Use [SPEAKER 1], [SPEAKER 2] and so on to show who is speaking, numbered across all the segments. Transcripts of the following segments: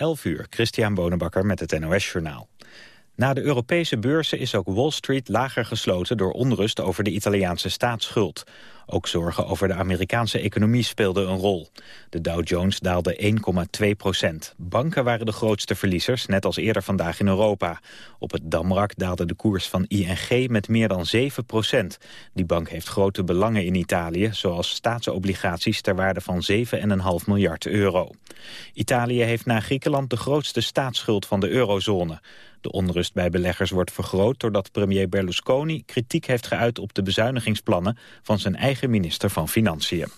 [SPEAKER 1] 11 uur, Christian Bonenbakker met het NOS Journaal. Na de Europese beurzen is ook Wall Street lager gesloten door onrust over de Italiaanse staatsschuld. Ook zorgen over de Amerikaanse economie speelden een rol. De Dow Jones daalde 1,2 procent. Banken waren de grootste verliezers, net als eerder vandaag in Europa. Op het Damrak daalde de koers van ING met meer dan 7 procent. Die bank heeft grote belangen in Italië, zoals staatsobligaties ter waarde van 7,5 miljard euro. Italië heeft na Griekenland de grootste staatsschuld van de eurozone. De onrust bij beleggers wordt vergroot doordat premier Berlusconi kritiek heeft geuit op de bezuinigingsplannen van zijn eigen minister van Financiën.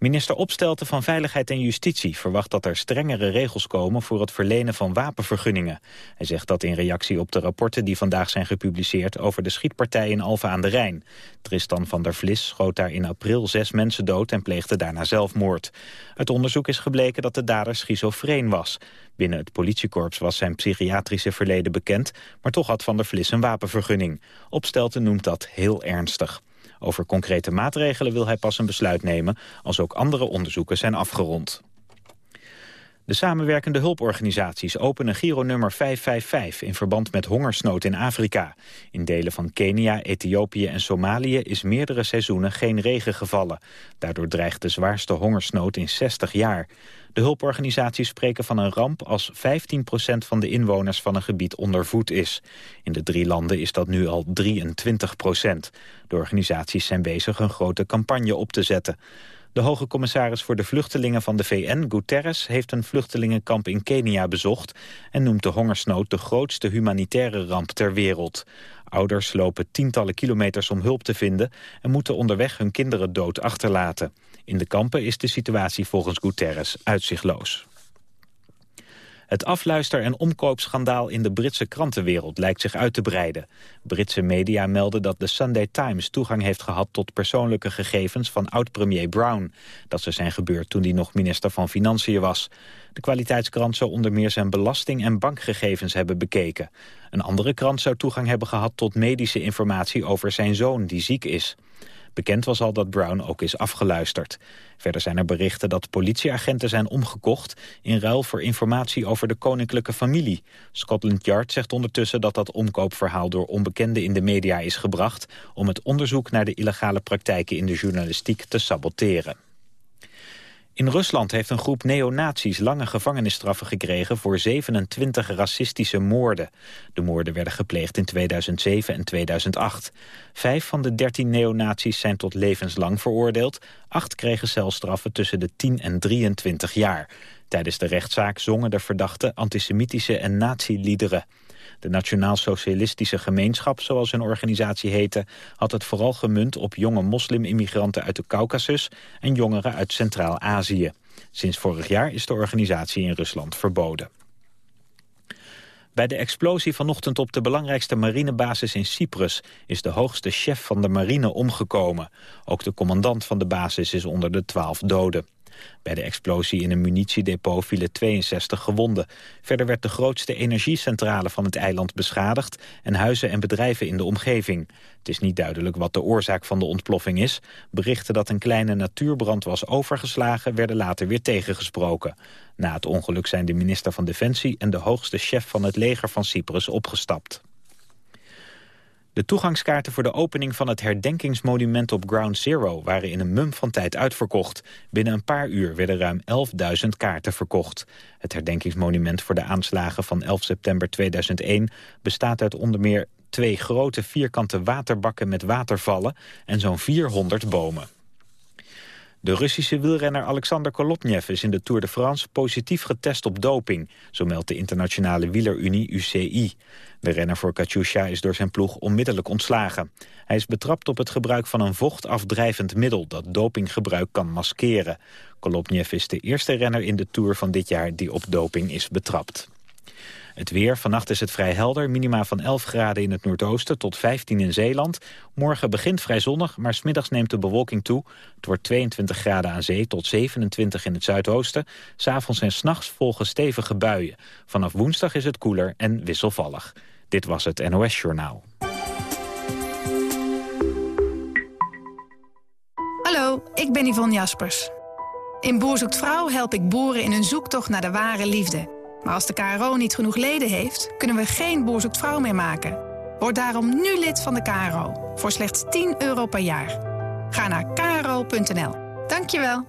[SPEAKER 1] Minister Opstelten van Veiligheid en Justitie verwacht dat er strengere regels komen voor het verlenen van wapenvergunningen. Hij zegt dat in reactie op de rapporten die vandaag zijn gepubliceerd over de schietpartij in Alfa aan de Rijn. Tristan van der Vlis schoot daar in april zes mensen dood en pleegde daarna zelfmoord. Uit onderzoek is gebleken dat de dader schizofreen was. Binnen het politiekorps was zijn psychiatrische verleden bekend, maar toch had van der Vlis een wapenvergunning. Opstelten noemt dat heel ernstig. Over concrete maatregelen wil hij pas een besluit nemen als ook andere onderzoeken zijn afgerond. De samenwerkende hulporganisaties openen Giro-nummer 555 in verband met hongersnood in Afrika. In delen van Kenia, Ethiopië en Somalië is meerdere seizoenen geen regen gevallen. Daardoor dreigt de zwaarste hongersnood in 60 jaar. De hulporganisaties spreken van een ramp als 15% van de inwoners van een gebied onder voet is. In de drie landen is dat nu al 23%. De organisaties zijn bezig een grote campagne op te zetten. De hoge commissaris voor de vluchtelingen van de VN, Guterres, heeft een vluchtelingenkamp in Kenia bezocht en noemt de hongersnood de grootste humanitaire ramp ter wereld. Ouders lopen tientallen kilometers om hulp te vinden en moeten onderweg hun kinderen dood achterlaten. In de kampen is de situatie volgens Guterres uitzichtloos. Het afluister- en omkoopschandaal in de Britse krantenwereld lijkt zich uit te breiden. Britse media melden dat de Sunday Times toegang heeft gehad tot persoonlijke gegevens van oud-premier Brown. Dat ze zijn gebeurd toen hij nog minister van Financiën was. De kwaliteitskrant zou onder meer zijn belasting- en bankgegevens hebben bekeken. Een andere krant zou toegang hebben gehad tot medische informatie over zijn zoon die ziek is. Bekend was al dat Brown ook is afgeluisterd. Verder zijn er berichten dat politieagenten zijn omgekocht... in ruil voor informatie over de koninklijke familie. Scotland Yard zegt ondertussen dat dat omkoopverhaal... door onbekenden in de media is gebracht... om het onderzoek naar de illegale praktijken in de journalistiek te saboteren. In Rusland heeft een groep neonazies lange gevangenisstraffen gekregen voor 27 racistische moorden. De moorden werden gepleegd in 2007 en 2008. Vijf van de 13 neonazies zijn tot levenslang veroordeeld. Acht kregen celstraffen tussen de 10 en 23 jaar. Tijdens de rechtszaak zongen de verdachten antisemitische en nazi-liederen. De Nationaal-Socialistische Gemeenschap, zoals hun organisatie heette... had het vooral gemunt op jonge moslim-immigranten uit de Caucasus... en jongeren uit Centraal-Azië. Sinds vorig jaar is de organisatie in Rusland verboden. Bij de explosie vanochtend op de belangrijkste marinebasis in Cyprus... is de hoogste chef van de marine omgekomen. Ook de commandant van de basis is onder de twaalf doden. Bij de explosie in een munitiedepot vielen 62 gewonden. Verder werd de grootste energiecentrale van het eiland beschadigd... en huizen en bedrijven in de omgeving. Het is niet duidelijk wat de oorzaak van de ontploffing is. Berichten dat een kleine natuurbrand was overgeslagen... werden later weer tegengesproken. Na het ongeluk zijn de minister van Defensie... en de hoogste chef van het leger van Cyprus opgestapt. De toegangskaarten voor de opening van het herdenkingsmonument op Ground Zero waren in een mum van tijd uitverkocht. Binnen een paar uur werden ruim 11.000 kaarten verkocht. Het herdenkingsmonument voor de aanslagen van 11 september 2001 bestaat uit onder meer twee grote vierkante waterbakken met watervallen en zo'n 400 bomen. De Russische wielrenner Alexander Kolotnev is in de Tour de France positief getest op doping, zo meldt de internationale wielerunie UCI. De renner voor Katusha is door zijn ploeg onmiddellijk ontslagen. Hij is betrapt op het gebruik van een vochtafdrijvend middel dat dopinggebruik kan maskeren. Kolotnev is de eerste renner in de Tour van dit jaar die op doping is betrapt. Het weer, vannacht is het vrij helder, minima van 11 graden in het noordoosten tot 15 in Zeeland. Morgen begint vrij zonnig, maar smiddags neemt de bewolking toe. Het wordt 22 graden aan zee tot 27 in het zuidoosten. S'avonds en s'nachts volgen stevige buien. Vanaf woensdag is het koeler en wisselvallig. Dit was het NOS Journaal.
[SPEAKER 2] Hallo, ik ben Yvonne Jaspers. In Boer zoekt Vrouw help ik boeren in hun zoektocht naar de ware liefde. Maar als de KRO niet genoeg leden heeft, kunnen we geen Boer zoekt Vrouw meer maken. Word daarom nu lid van de KRO, voor slechts 10 euro per jaar. Ga naar kro.nl. Dankjewel.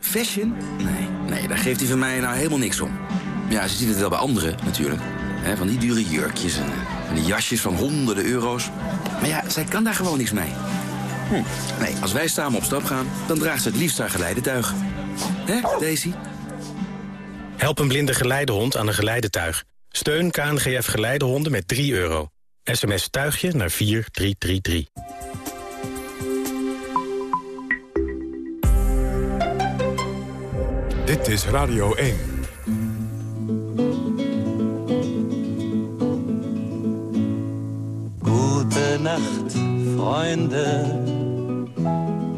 [SPEAKER 3] Fashion? Nee, nee, daar geeft hij van mij nou helemaal niks om. Ja, ze ziet het wel bij anderen natuurlijk. He, van die dure jurkjes en, en die jasjes van honderden euro's. Maar ja, zij kan daar gewoon niks mee. Hm. Nee, als wij samen op stap gaan, dan draagt ze het liefst haar geleidetuig. Hè, Daisy?
[SPEAKER 4] Help een blinde geleidehond aan een geleidetuig. Steun KNGF Geleidehonden met 3 euro. SMS tuigje naar 4333.
[SPEAKER 5] Dit is Radio 1.
[SPEAKER 6] Gute Nacht, Freunde.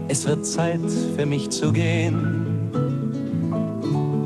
[SPEAKER 6] Es wird Zeit für mich zu gehen.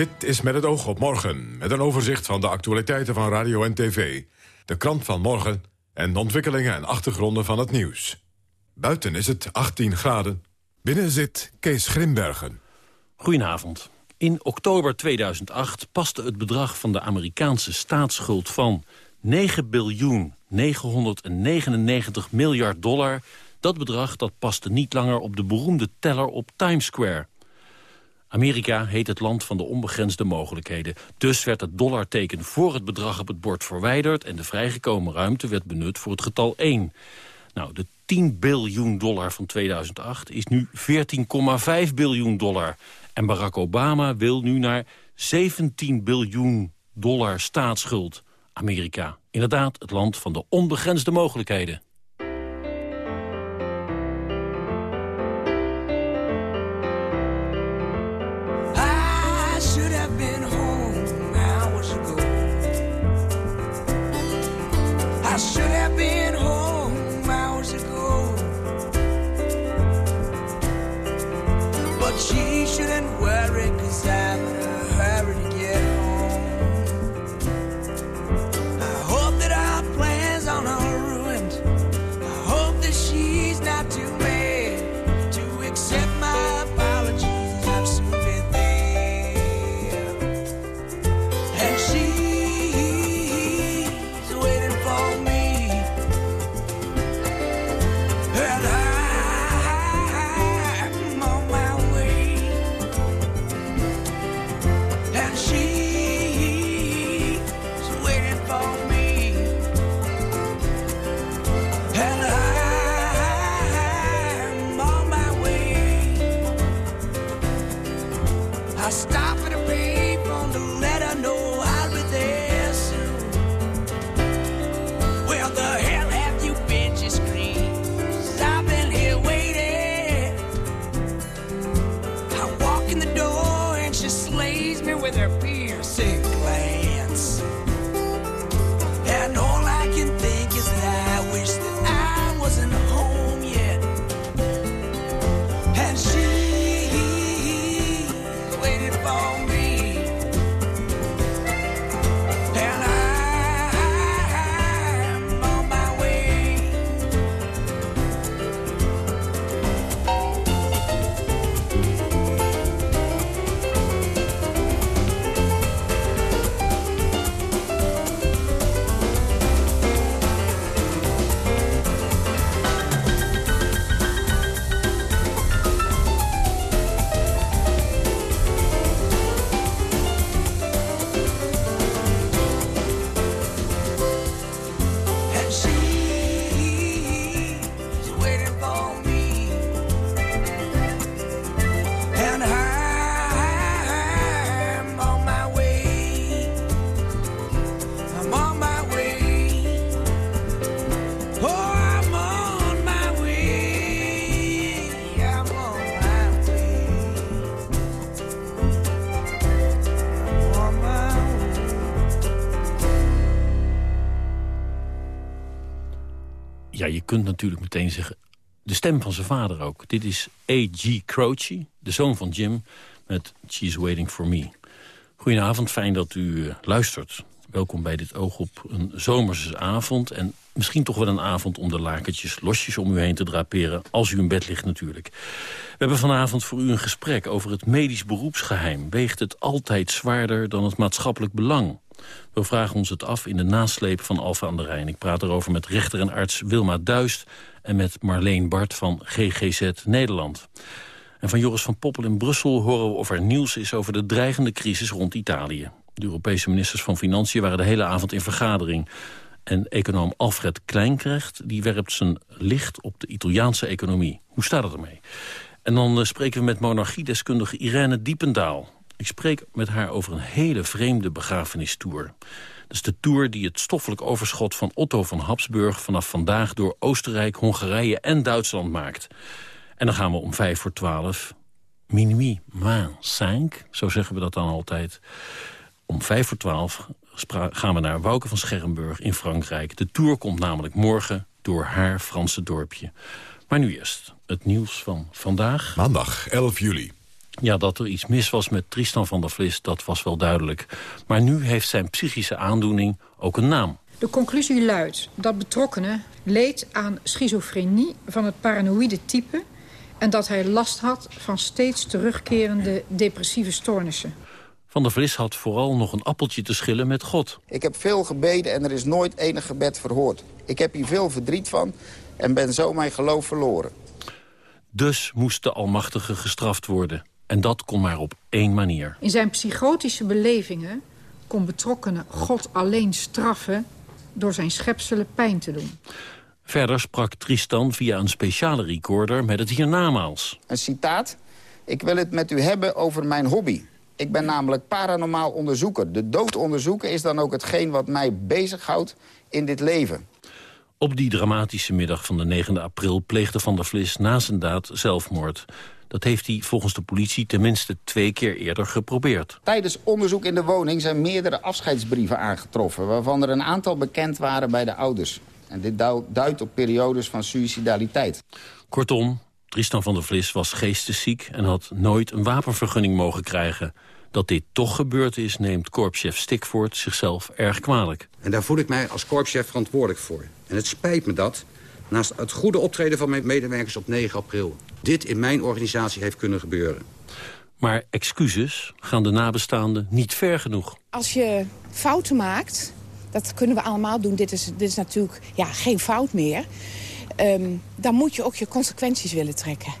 [SPEAKER 5] Dit is met het oog op morgen, met een overzicht van de actualiteiten van radio en tv. De krant van morgen en de ontwikkelingen en achtergronden van het nieuws. Buiten is het 18 graden. Binnen zit Kees Grimbergen.
[SPEAKER 7] Goedenavond. In oktober 2008 paste het bedrag van de Amerikaanse staatsschuld van 9 biljoen 999 miljard dollar. Dat bedrag dat paste niet langer op de beroemde teller op Times Square. Amerika heet het land van de onbegrensde mogelijkheden. Dus werd het dollarteken voor het bedrag op het bord verwijderd... en de vrijgekomen ruimte werd benut voor het getal 1. Nou, de 10 biljoen dollar van 2008 is nu 14,5 biljoen dollar. En Barack Obama wil nu naar 17 biljoen dollar staatsschuld. Amerika, inderdaad het land van de onbegrensde mogelijkheden.
[SPEAKER 8] Natuurlijk meteen zeggen... de stem van zijn vader ook. Dit is A.G. Croce, de zoon van Jim, met She's Waiting For Me. Goedenavond, fijn dat u eh, luistert. Welkom bij dit oog op een zomerse avond. En misschien toch wel een avond om de lakentjes losjes om u heen te draperen. Als u in bed ligt natuurlijk. We hebben vanavond voor u een gesprek over het medisch beroepsgeheim. Weegt het altijd zwaarder dan het maatschappelijk belang? We vragen ons het af in de nasleep van Alfa aan de Rijn. Ik praat erover met rechter en arts Wilma Duist... en met Marleen Bart van GGZ Nederland. En van Joris van Poppel in Brussel horen we of er nieuws is... over de dreigende crisis rond Italië. De Europese ministers van Financiën waren de hele avond in vergadering. En econoom Alfred Kleinkrecht die werpt zijn licht op de Italiaanse economie. Hoe staat het ermee? En dan uh, spreken we met monarchiedeskundige Irene Diependaal. Ik spreek met haar over een hele vreemde begrafenistour. Dat is de tour die het stoffelijk overschot van Otto van Habsburg... vanaf vandaag door Oostenrijk, Hongarije en Duitsland maakt. En dan gaan we om vijf voor twaalf, minuit, main, cinq, zo zeggen we dat dan altijd... Om vijf voor twaalf gaan we naar Wouke van Scherrenburg in Frankrijk. De tour komt namelijk morgen door haar Franse dorpje. Maar nu eerst het nieuws van vandaag.
[SPEAKER 5] Maandag 11 juli.
[SPEAKER 8] Ja, dat er iets mis was met Tristan van der Vlis, dat was wel duidelijk. Maar nu heeft zijn psychische aandoening ook een naam.
[SPEAKER 9] De conclusie luidt dat betrokkenen leed aan schizofrenie van het paranoïde type... en dat hij last had van steeds terugkerende depressieve stoornissen.
[SPEAKER 8] Van der Vlis had vooral nog een appeltje te schillen met God.
[SPEAKER 10] Ik heb veel gebeden en er is nooit enig gebed verhoord. Ik heb hier veel verdriet van en ben zo mijn geloof verloren.
[SPEAKER 8] Dus moest de Almachtige gestraft worden. En dat kon maar op één manier.
[SPEAKER 9] In zijn psychotische belevingen kon betrokkenen God alleen straffen... door zijn schepselen pijn te doen.
[SPEAKER 8] Verder sprak Tristan via een speciale recorder met het hiernamaals.
[SPEAKER 10] Een citaat. Ik wil het met u hebben over mijn hobby. Ik ben namelijk paranormaal onderzoeker. De dood onderzoeken is dan ook hetgeen wat mij bezighoudt in dit leven.
[SPEAKER 8] Op die dramatische middag van de 9 april pleegde Van der Vlis na zijn daad zelfmoord. Dat heeft hij volgens de politie tenminste twee keer eerder geprobeerd.
[SPEAKER 10] Tijdens onderzoek in de woning zijn meerdere afscheidsbrieven aangetroffen... waarvan er een aantal bekend waren bij de ouders. En dit duidt op periodes van suicidaliteit.
[SPEAKER 8] Kortom, Tristan van der Vlis was geestesziek... en had nooit een wapenvergunning mogen krijgen. Dat dit toch gebeurd is, neemt korpschef Stikvoort zichzelf erg kwalijk.
[SPEAKER 11] En daar voel ik mij als korpschef verantwoordelijk voor. En het spijt me dat, naast het goede optreden van mijn medewerkers op 9 april... dit in mijn organisatie heeft kunnen gebeuren.
[SPEAKER 8] Maar excuses gaan de nabestaanden niet ver genoeg.
[SPEAKER 12] Als je fouten maakt, dat kunnen we allemaal doen. Dit is, dit is natuurlijk ja, geen fout meer. Um, dan moet je ook je consequenties willen trekken.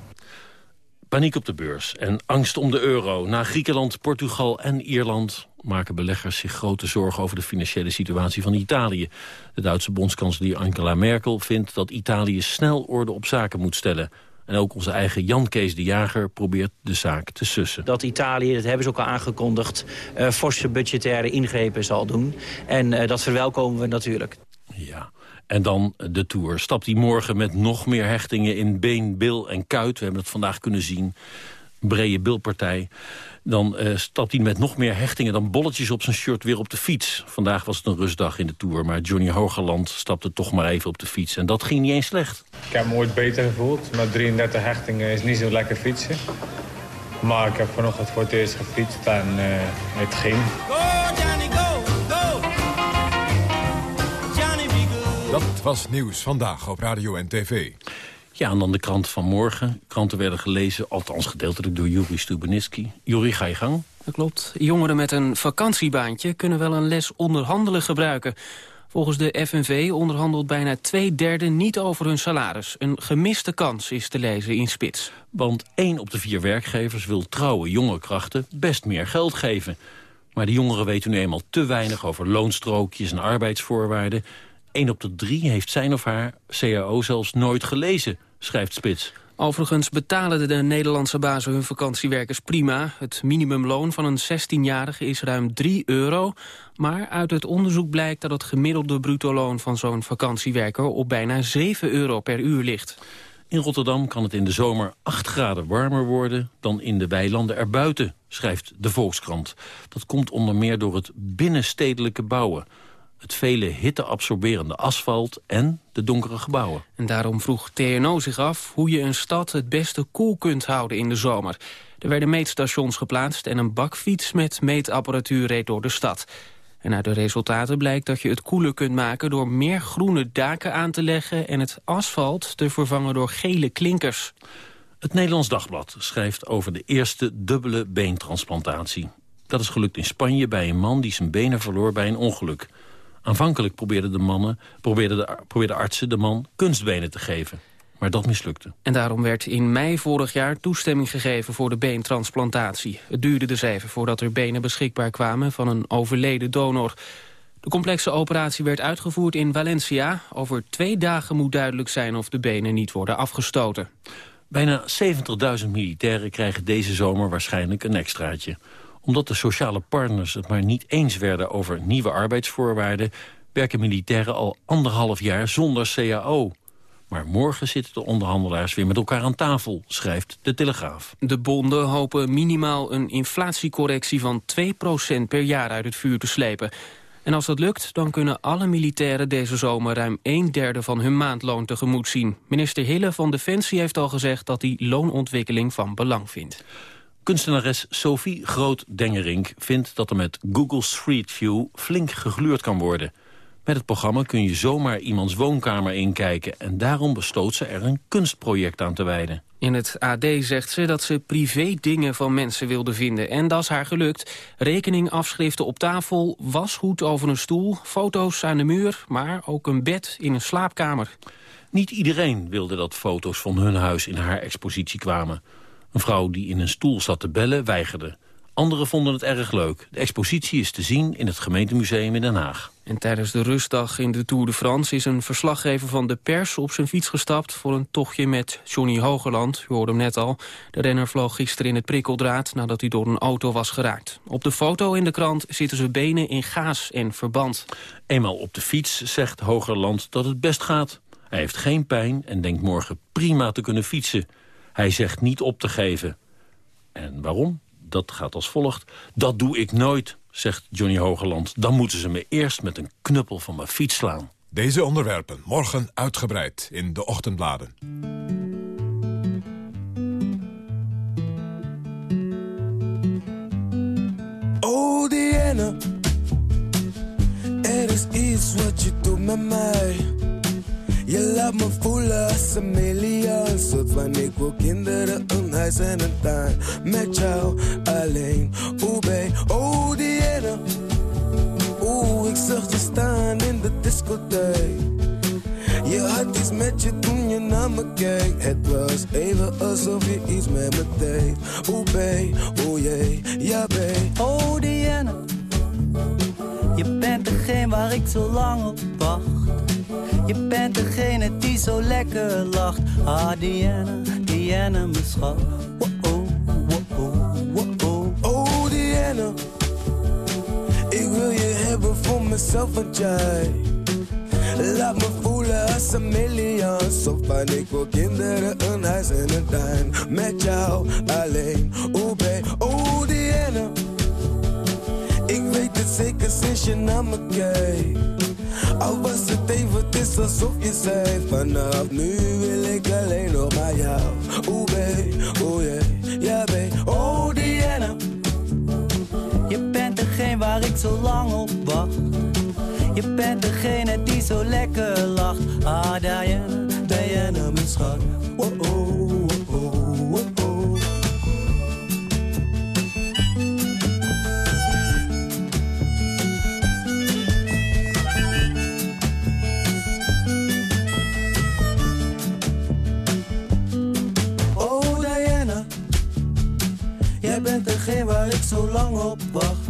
[SPEAKER 8] Paniek op de beurs en angst om de euro. Na Griekenland, Portugal en Ierland maken beleggers zich grote zorgen over de financiële situatie van Italië. De Duitse bondskanselier Angela Merkel vindt dat Italië snel orde op zaken moet stellen. En ook onze eigen Jan Kees de Jager probeert de zaak te sussen.
[SPEAKER 13] Dat Italië, dat hebben ze ook al aangekondigd, uh, forse budgettaire ingrepen zal doen. En uh, dat verwelkomen we natuurlijk.
[SPEAKER 8] Ja, en dan de Tour. Stapt hij morgen met nog meer hechtingen in been, bil en kuit. We hebben het vandaag kunnen zien. Brede bilpartij. Dan uh, stapt hij met nog meer hechtingen dan bolletjes op zijn shirt weer op de fiets. Vandaag was het een rustdag in de Tour. Maar Johnny Hogerland stapte toch maar even op de fiets. En dat ging niet eens slecht.
[SPEAKER 14] Ik heb me ooit beter gevoeld. Met 33 hechtingen is niet zo lekker fietsen. Maar ik heb vanochtend voor het eerst gefietst en uh, het ging.
[SPEAKER 5] Dat was Nieuws Vandaag op Radio en TV.
[SPEAKER 8] Ja, en dan de krant van morgen. Kranten werden gelezen, althans gedeeltelijk door Juri Stubenitski. Juri, ga je gang.
[SPEAKER 15] Dat klopt. Jongeren met een vakantiebaantje kunnen wel een les onderhandelen gebruiken. Volgens de FNV onderhandelt bijna twee derde niet over hun salaris. Een gemiste kans is te lezen in Spits.
[SPEAKER 8] Want één op de vier werkgevers wil trouwe jonge krachten best meer geld geven. Maar de jongeren weten nu eenmaal te weinig over loonstrookjes en arbeidsvoorwaarden... 1 op de drie heeft zijn of haar CAO zelfs nooit gelezen, schrijft Spits.
[SPEAKER 15] Overigens betalen de Nederlandse bazen hun vakantiewerkers prima. Het minimumloon van een 16-jarige is ruim 3 euro. Maar uit het onderzoek blijkt dat het gemiddelde bruto-loon van zo'n vakantiewerker op bijna 7 euro per uur ligt.
[SPEAKER 8] In Rotterdam kan het in de zomer 8 graden warmer worden dan in de weilanden erbuiten, schrijft de Volkskrant. Dat komt onder meer door het binnenstedelijke bouwen. Het vele hitteabsorberende asfalt en de donkere gebouwen.
[SPEAKER 15] En daarom vroeg TNO zich af hoe je een stad het beste koel kunt houden in de zomer. Er werden meetstations geplaatst en een bakfiets met meetapparatuur reed door de stad. En uit de resultaten blijkt dat je het koeler kunt maken... door meer groene daken aan te leggen en het asfalt te vervangen door gele klinkers.
[SPEAKER 8] Het Nederlands Dagblad schrijft over de eerste dubbele beentransplantatie. Dat is gelukt in Spanje bij een man die zijn benen verloor bij een ongeluk. Aanvankelijk probeerden de, mannen, probeerden de, probeerden artsen de man kunstbenen te geven. Maar dat mislukte.
[SPEAKER 15] En daarom werd in mei vorig jaar toestemming gegeven voor de beentransplantatie. Het duurde dus even voordat er benen beschikbaar kwamen van een overleden donor. De complexe operatie werd uitgevoerd in Valencia. Over twee dagen moet duidelijk zijn of de benen niet worden afgestoten.
[SPEAKER 8] Bijna 70.000 militairen krijgen deze zomer waarschijnlijk een extraatje. Omdat de sociale partners het maar niet eens werden over nieuwe arbeidsvoorwaarden... werken militairen al anderhalf jaar zonder CAO. Maar morgen zitten de onderhandelaars weer met elkaar aan tafel, schrijft de Telegraaf.
[SPEAKER 15] De bonden hopen minimaal een inflatiecorrectie van 2% per jaar uit het vuur te slepen. En als dat lukt, dan kunnen alle militairen deze zomer ruim een derde van hun maandloon tegemoet zien. Minister Hille van Defensie heeft al gezegd dat hij loonontwikkeling van belang vindt.
[SPEAKER 8] Kunstenares Sophie Groot-Dengerink vindt dat er met Google Street View flink gegluurd kan worden. Met het programma kun je zomaar iemands woonkamer inkijken... en daarom besloot ze er een kunstproject aan te wijden.
[SPEAKER 15] In het AD zegt ze dat ze privé dingen van mensen wilde vinden. En dat is haar gelukt. Rekeningafschriften op tafel, wasgoed over een stoel... foto's aan de muur, maar ook een bed in een slaapkamer.
[SPEAKER 8] Niet iedereen wilde dat foto's van hun huis in haar expositie kwamen. Een vrouw die in een stoel zat te bellen weigerde. Anderen vonden het erg leuk. De expositie is te zien in het gemeentemuseum in Den Haag.
[SPEAKER 15] En tijdens de rustdag in de Tour de France is een verslaggever van de pers op zijn fiets gestapt voor een tochtje met Johnny Hogerland. U hoorde hem net al. De renner vloog gisteren in het prikkeldraad nadat hij door een auto was geraakt. Op de foto in de krant zitten zijn benen in gaas en verband.
[SPEAKER 8] Eenmaal op de fiets zegt Hogerland dat het best gaat. Hij heeft geen pijn en denkt morgen prima te kunnen fietsen. Hij zegt niet op te geven. En waarom? dat gaat als volgt. Dat doe ik nooit, zegt Johnny Hogeland. Dan moeten ze me eerst met een knuppel van mijn fiets slaan.
[SPEAKER 5] Deze onderwerpen morgen uitgebreid in de ochtendbladen.
[SPEAKER 7] Oh Diana, er is iets wat je doet met mij. Je laat me voelen als een miljoen. Soort van ik wil kinderen, een huis en een tuin. Met jou alleen, oeh oh Diana. Oeh, ik zag je staan in de discotheek. Je had iets met je toen je naar me keek. Het was even alsof je iets met me deed. Oeh oeh jee, ja babe.
[SPEAKER 6] Oh Diana, je bent degene waar ik zo lang op wacht. Je bent degene die zo lekker lacht. Ah, Diana, Diana, mijn schat. Oh,
[SPEAKER 7] oh, oh, oh, Diana. Ik wil je hebben voor mezelf, want jij. Laat me voelen als een miljoen. Zo van ik wil kinderen, een huis en een tuin. Met jou alleen, oh babe, oh Diana. Zeker sinds je naar me kijkt. Al was het even, het is alsof je zei Vanaf nu wil ik alleen nog maar jou. Oeh babe, oeh yeah, ja babe Oh Diana.
[SPEAKER 6] Je bent degene waar ik zo lang op wacht. Je bent degene die zo lekker lacht. Ah Diana, Diana mijn schat zo lang op wacht.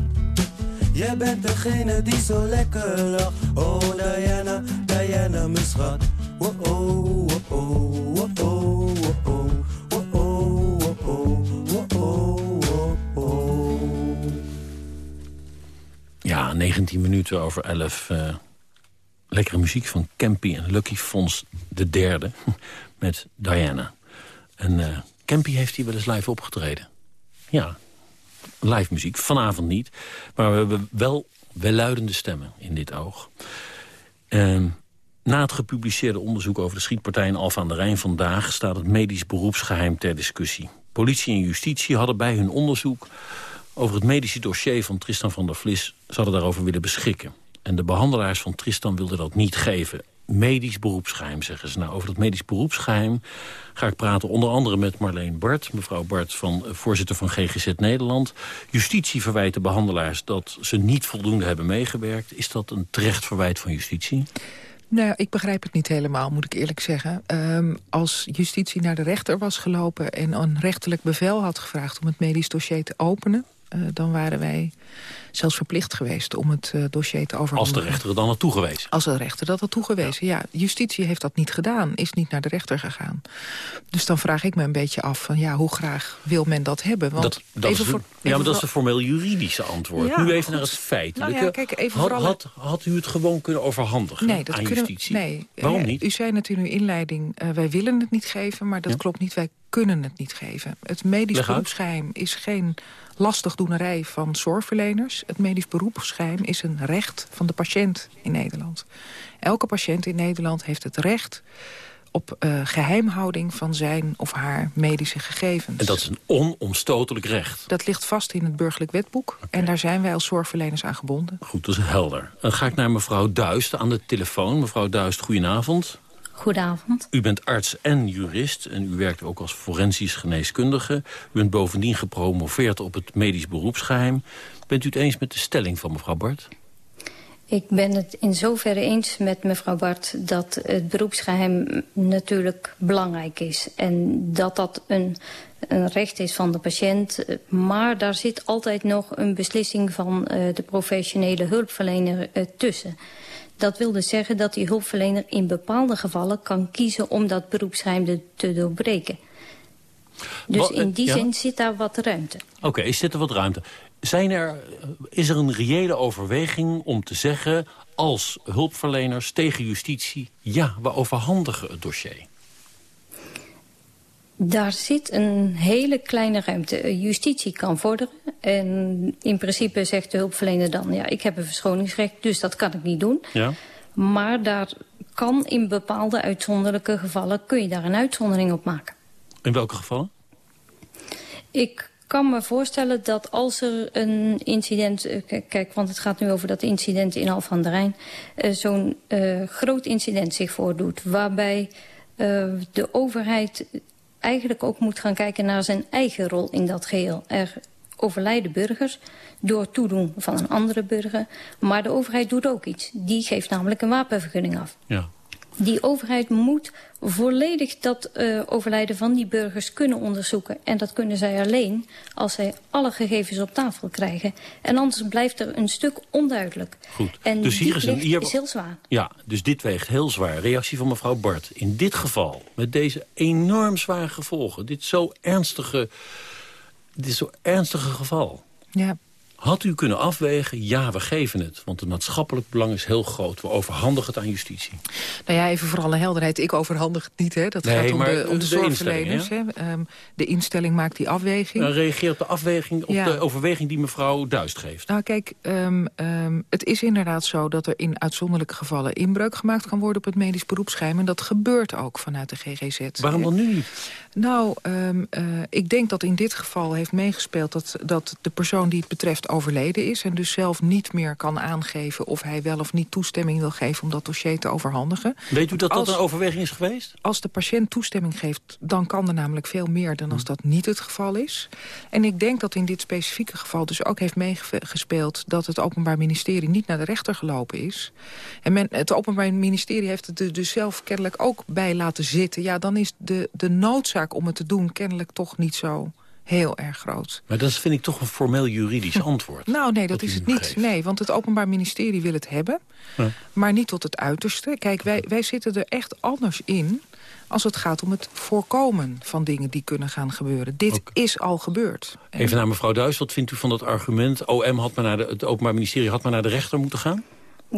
[SPEAKER 6] Jij bent degene die zo lekker lacht. Oh Diana, Diana, mijn schat. Oh oh, oh oh, oh oh, oh oh,
[SPEAKER 8] Ja, 19 minuten over 11. Uh, lekkere muziek van Campy en Lucky Fons de derde met Diana. En uh, Campy heeft hier wel eens live opgetreden. Ja, live muziek. Vanavond niet. Maar we hebben wel welluidende stemmen in dit oog. Ehm, na het gepubliceerde onderzoek over de schietpartij in Alphen aan de Rijn vandaag... staat het medisch beroepsgeheim ter discussie. Politie en justitie hadden bij hun onderzoek over het medische dossier van Tristan van der Vlis... zouden daarover willen beschikken. En de behandelaars van Tristan wilden dat niet geven. Medisch beroepsgeheim, zeggen ze. Nou, over dat medisch beroepsgeheim ga ik praten onder andere met Marleen Bart. Mevrouw Bart, van, eh, voorzitter van GGZ Nederland. Justitie verwijt de behandelaars dat ze niet voldoende hebben meegewerkt. Is dat een terecht verwijt van justitie?
[SPEAKER 16] Nou, ik begrijp het niet helemaal, moet ik eerlijk zeggen. Um, als justitie naar de rechter was gelopen en een rechterlijk bevel had gevraagd... om het medisch dossier te openen, dan waren wij zelfs verplicht geweest om het uh, dossier te overhandigen.
[SPEAKER 8] Als de rechter het dan had toegewezen?
[SPEAKER 16] Als de rechter dat had toegewezen, ja. ja. Justitie heeft dat niet gedaan, is niet naar de rechter gegaan. Dus dan vraag ik me een beetje af van ja, hoe graag wil men dat hebben?
[SPEAKER 8] Want dat, dat even is, voor, ja, maar dat is de formeel juridische antwoord. Ja, nu even goed. naar het feitelijke. Nou ja, kijk, even had, had, had, u het gewoon kunnen overhandigen
[SPEAKER 16] nee, dat
[SPEAKER 8] aan
[SPEAKER 16] kunnen,
[SPEAKER 8] justitie?
[SPEAKER 16] Nee.
[SPEAKER 8] Waarom niet?
[SPEAKER 16] U zei natuurlijk in uw inleiding, uh, wij willen het niet geven, maar dat klopt niet. Wij kunnen het niet geven. Het medisch beroepsgeheim is geen lastigdoenerij van zorgverleners. Het medisch beroepsgeheim is een recht van de patiënt in Nederland. Elke patiënt in Nederland heeft het recht op uh, geheimhouding van zijn of haar medische gegevens.
[SPEAKER 8] En dat is een onomstotelijk recht?
[SPEAKER 16] Dat ligt vast in het burgerlijk wetboek. Okay. En daar zijn wij als zorgverleners aan gebonden.
[SPEAKER 8] Goed, dat is helder. Dan ga ik naar mevrouw Duist aan de telefoon. Mevrouw Duist, goedenavond.
[SPEAKER 17] Goedenavond.
[SPEAKER 8] U bent arts en jurist en u werkt ook als forensisch geneeskundige. U bent bovendien gepromoveerd op het medisch beroepsgeheim. Bent u het eens met de stelling van mevrouw Bart?
[SPEAKER 17] Ik ben het in zoverre eens met mevrouw Bart dat het beroepsgeheim natuurlijk belangrijk is. En dat dat een, een recht is van de patiënt. Maar daar zit altijd nog een beslissing van uh, de professionele hulpverlener uh, tussen. Dat wil dus zeggen dat die hulpverlener in bepaalde gevallen kan kiezen om dat beroepsgeheim te doorbreken. Dus
[SPEAKER 8] Wat,
[SPEAKER 17] in die
[SPEAKER 8] ja?
[SPEAKER 17] zin zit daar wat ruimte.
[SPEAKER 8] Oké, okay, is zit er wat ruimte. Zijn er, is er een reële overweging om te zeggen als hulpverleners tegen justitie... ja, we overhandigen het dossier?
[SPEAKER 17] Daar zit een hele kleine ruimte. Justitie kan vorderen. En in principe zegt de hulpverlener dan... ja, ik heb een verschoningsrecht, dus dat kan ik niet doen.
[SPEAKER 8] Ja.
[SPEAKER 17] Maar daar kan in bepaalde uitzonderlijke gevallen... kun je daar een uitzondering op maken.
[SPEAKER 8] In welke gevallen?
[SPEAKER 17] Ik kan me voorstellen dat als er een incident... Kijk, want het gaat nu over dat incident in Alphen aan de Rijn... Uh, zo'n uh, groot incident zich voordoet... waarbij uh, de overheid eigenlijk ook moet gaan kijken naar zijn eigen rol in dat geheel. Er overlijden burgers door toedoen van een andere burger. Maar de overheid doet ook iets. Die geeft namelijk een wapenvergunning af.
[SPEAKER 8] Ja.
[SPEAKER 17] Die overheid moet volledig dat uh, overlijden van die burgers kunnen onderzoeken. En dat kunnen zij alleen als zij alle gegevens op tafel krijgen. En anders blijft er een stuk onduidelijk.
[SPEAKER 8] Goed.
[SPEAKER 17] En
[SPEAKER 8] dus hier is, een, hier...
[SPEAKER 17] is heel zwaar.
[SPEAKER 8] Ja, dus dit weegt heel zwaar. Reactie van mevrouw Bart. In dit geval, met deze enorm zware gevolgen... dit zo ernstige, dit zo ernstige geval...
[SPEAKER 16] Ja.
[SPEAKER 8] Had u kunnen afwegen, ja, we geven het. Want het maatschappelijk belang is heel groot. We overhandigen het aan justitie.
[SPEAKER 16] Nou ja, even voor alle helderheid. Ik overhandig het niet, hè. Dat
[SPEAKER 8] nee,
[SPEAKER 16] gaat om de, om de, de zorgverleners.
[SPEAKER 8] Ja?
[SPEAKER 16] Um, de instelling maakt die afweging.
[SPEAKER 8] Nou, reageert de afweging, op ja. de overweging die mevrouw Duist geeft.
[SPEAKER 16] Nou kijk, um, um, het is inderdaad zo dat er in uitzonderlijke gevallen... inbreuk gemaakt kan worden op het medisch beroepsgeheim. En dat gebeurt ook vanuit de GGZ.
[SPEAKER 8] Waarom dan nu niet?
[SPEAKER 16] Nou, uh, ik denk dat in dit geval heeft meegespeeld... dat, dat de persoon die het betreft overleden is... en dus zelf niet meer kan aangeven of hij wel of niet toestemming wil geven... om dat dossier te overhandigen.
[SPEAKER 8] Weet u dat als, dat een overweging is geweest?
[SPEAKER 16] Als de patiënt toestemming geeft, dan kan er namelijk veel meer... dan als dat niet het geval is. En ik denk dat in dit specifieke geval dus ook heeft meegespeeld... dat het Openbaar Ministerie niet naar de rechter gelopen is. En men, het Openbaar Ministerie heeft het er dus zelf kennelijk ook bij laten zitten. Ja, dan is de, de noodzaak om het te doen kennelijk toch niet zo heel erg groot.
[SPEAKER 8] Maar dat vind ik toch een formeel juridisch antwoord.
[SPEAKER 16] Nou nee, dat is het niet. Geeft. Nee, want het Openbaar Ministerie wil het hebben. Ja. Maar niet tot het uiterste. Kijk, wij, wij zitten er echt anders in als het gaat om het voorkomen van dingen die kunnen gaan gebeuren. Dit okay. is al gebeurd.
[SPEAKER 8] Even naar mevrouw Duis, wat vindt u van dat argument? OM had maar naar de, het Openbaar Ministerie had maar naar de rechter moeten gaan?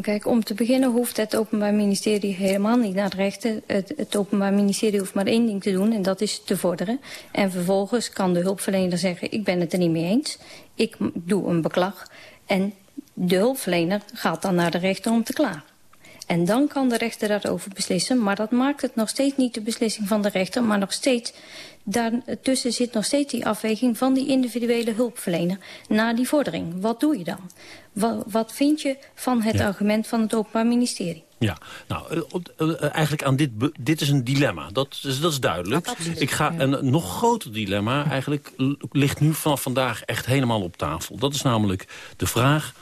[SPEAKER 17] Kijk, om te beginnen hoeft het Openbaar Ministerie helemaal niet naar de rechter. Het, het Openbaar Ministerie hoeft maar één ding te doen en dat is te vorderen. En vervolgens kan de hulpverlener zeggen, ik ben het er niet mee eens. Ik doe een beklag en De hulpverlener gaat dan naar de rechter om te klagen. En dan kan de rechter daarover beslissen. Maar dat maakt het nog steeds niet de beslissing van de rechter... maar nog steeds, daartussen zit nog steeds die afweging... van die individuele hulpverlener naar die vordering. Wat doe je dan? Wat, wat vind je van het argument van het Openbaar Ministerie?
[SPEAKER 8] Ja, nou, uh, eigenlijk aan dit, dit is een dilemma. Dat is, dat is duidelijk. Ik ga een nog groter dilemma eigenlijk ligt nu vanaf vandaag echt helemaal op tafel. Dat is namelijk de vraag,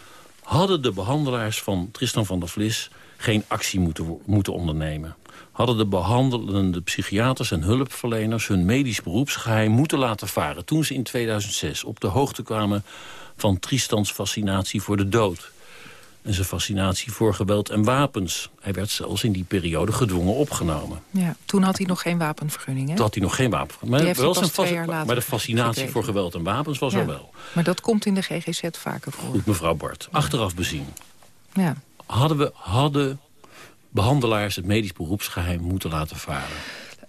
[SPEAKER 8] hadden de behandelaars van Tristan van der Vlis geen actie moeten, moeten ondernemen? Hadden de behandelende psychiaters en hulpverleners hun medisch beroepsgeheim moeten laten varen... toen ze in 2006 op de hoogte kwamen van Tristans fascinatie voor de dood en zijn fascinatie voor geweld en wapens. Hij werd zelfs in die periode gedwongen opgenomen.
[SPEAKER 16] Ja, toen had hij nog geen wapenvergunning, hè?
[SPEAKER 8] Toen had hij nog geen wapenvergunning. Maar, wel zijn maar de fascinatie voor geweld en wapens was er wel.
[SPEAKER 16] Maar dat komt in de GGZ vaker voor.
[SPEAKER 8] Goed, mevrouw Bart. Achteraf bezien.
[SPEAKER 16] Ja.
[SPEAKER 8] Hadden, we, hadden behandelaars het medisch beroepsgeheim moeten laten varen?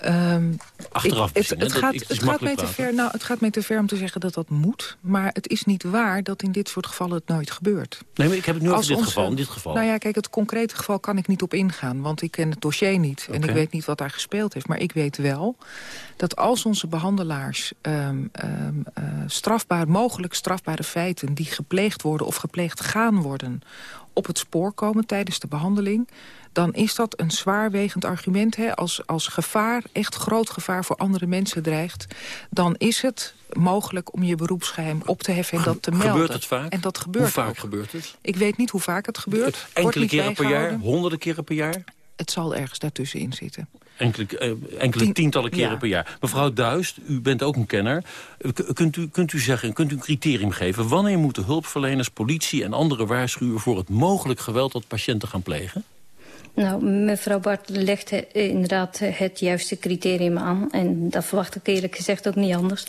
[SPEAKER 16] Um,
[SPEAKER 8] Achteraf
[SPEAKER 16] ik, het, het, gaat, het, gaat mij te ver, nou, het gaat mij te ver om te zeggen dat dat moet. Maar het is niet waar dat in dit soort gevallen het nooit gebeurt.
[SPEAKER 8] Nee, maar ik heb het nu over dit geval. In dit geval.
[SPEAKER 16] Nou ja, kijk, het concrete geval kan ik niet op ingaan. Want ik ken het dossier niet. En ik weet niet wat daar gespeeld heeft. Maar ik weet wel dat als onze behandelaars um, um, uh, strafbaar, mogelijk strafbare feiten... die gepleegd worden of gepleegd gaan worden op het spoor komen tijdens de behandeling dan is dat een zwaarwegend argument. Hè? Als, als gevaar, echt groot gevaar voor andere mensen dreigt... dan is het mogelijk om je beroepsgeheim op te heffen en dat te melden.
[SPEAKER 8] Gebeurt het vaak?
[SPEAKER 16] En dat gebeurt
[SPEAKER 8] hoe vaak
[SPEAKER 16] ook.
[SPEAKER 8] gebeurt het?
[SPEAKER 16] Ik weet niet hoe vaak het gebeurt.
[SPEAKER 8] Enkele keren per jaar? Honderden keren per jaar?
[SPEAKER 16] Het zal ergens daartussenin zitten.
[SPEAKER 8] Enkele, eh, enkele tientallen keren per jaar. Mevrouw Duist, u bent ook een kenner. Kunt u, kunt u zeggen, kunt u een criterium geven... wanneer moeten hulpverleners, politie en andere waarschuwen... voor het mogelijk geweld dat patiënten gaan plegen?
[SPEAKER 17] Nou, mevrouw Bart legt inderdaad het juiste criterium aan. En dat verwacht ik eerlijk gezegd ook niet anders.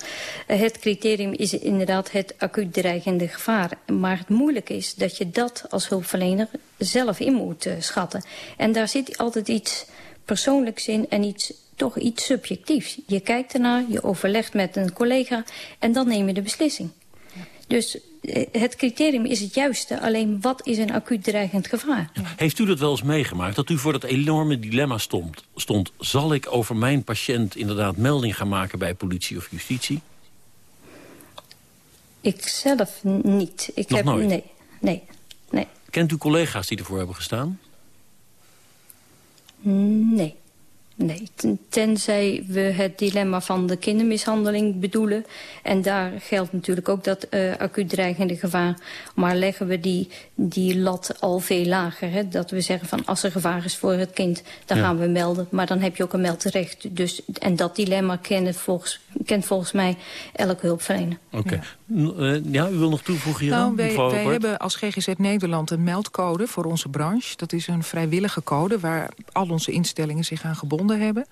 [SPEAKER 17] Het criterium is inderdaad het acuut dreigende gevaar. Maar het moeilijke is dat je dat als hulpverlener zelf in moet schatten. En daar zit altijd iets persoonlijks in en iets toch iets subjectiefs. Je kijkt ernaar, je overlegt met een collega en dan neem je de beslissing. Dus eh, het criterium is het juiste, alleen wat is een acuut dreigend gevaar?
[SPEAKER 8] Heeft u dat wel eens meegemaakt, dat u voor dat enorme dilemma stond? stond zal ik over mijn patiënt inderdaad melding gaan maken bij politie of justitie?
[SPEAKER 17] Ik zelf niet. Ik
[SPEAKER 8] Nog
[SPEAKER 17] heb,
[SPEAKER 8] nooit?
[SPEAKER 17] Nee, nee, nee.
[SPEAKER 8] Kent u collega's die ervoor hebben gestaan?
[SPEAKER 17] Nee. Nee, tenzij we het dilemma van de kindermishandeling bedoelen. En daar geldt natuurlijk ook dat uh, acuut dreigende gevaar. Maar leggen we die, die lat al veel lager. Hè? Dat we zeggen van als er gevaar is voor het kind, dan ja. gaan we melden. Maar dan heb je ook een meldrecht. Dus, en dat dilemma kent volgens, kent volgens mij elke hulpverlener.
[SPEAKER 8] Oké. Okay. Ja. ja. u wil nog toevoegen hier
[SPEAKER 16] nou, wij, wij hebben als GGZ Nederland een meldcode voor onze branche. Dat is een vrijwillige code waar al onze instellingen zich aan gebonden hebben.